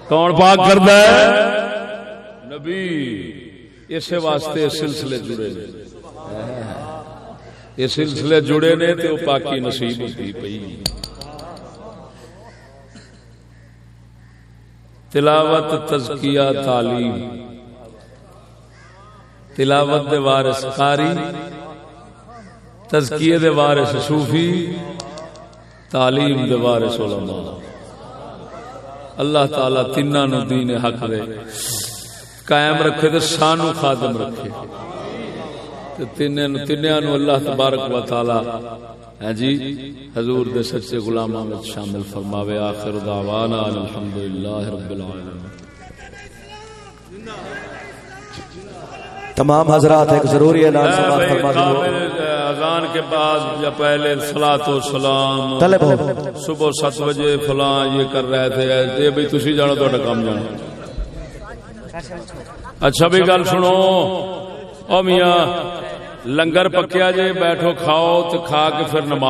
کون پاک کرتا ہے؟ نبی۔ اسے واسطے سلسلے جڑے نے۔ یہ سلسلے جڑے نے تو پاکی نصیب ہوتی پئی۔ تلاوت تزکیہ تعلیم۔ تلاوت دے وارث قاری۔ تزکیہ دے وارث صوفی۔ تعلیم دے وارث علماء۔ اللہ تعالی تینوں نو دین حق دے۔ قائم رکھے تے سانو خادم رکھے۔ تے تینوں نو اللہ تبارک و تعالی۔ ہاں جی حضور دے سچے غلاماں وچ شامل فرماوے، آخر دعوانا الحمدللہ رب العالمین۔ تمام حضرات ایک ضروری اعلان سماعت فرما دیجیے اذان کے بعد یا پہلے سلاۃ و سلام طلب ہو۔ صبح سات بجے فلاں یہ کر رہے تھے یہ بھی تسی جانو تو کام جانو اچھا بھی گل سنو۔ او میاں لنگر پکیا جے بیٹھو کھاؤ تو کھا کے پھر نماز۔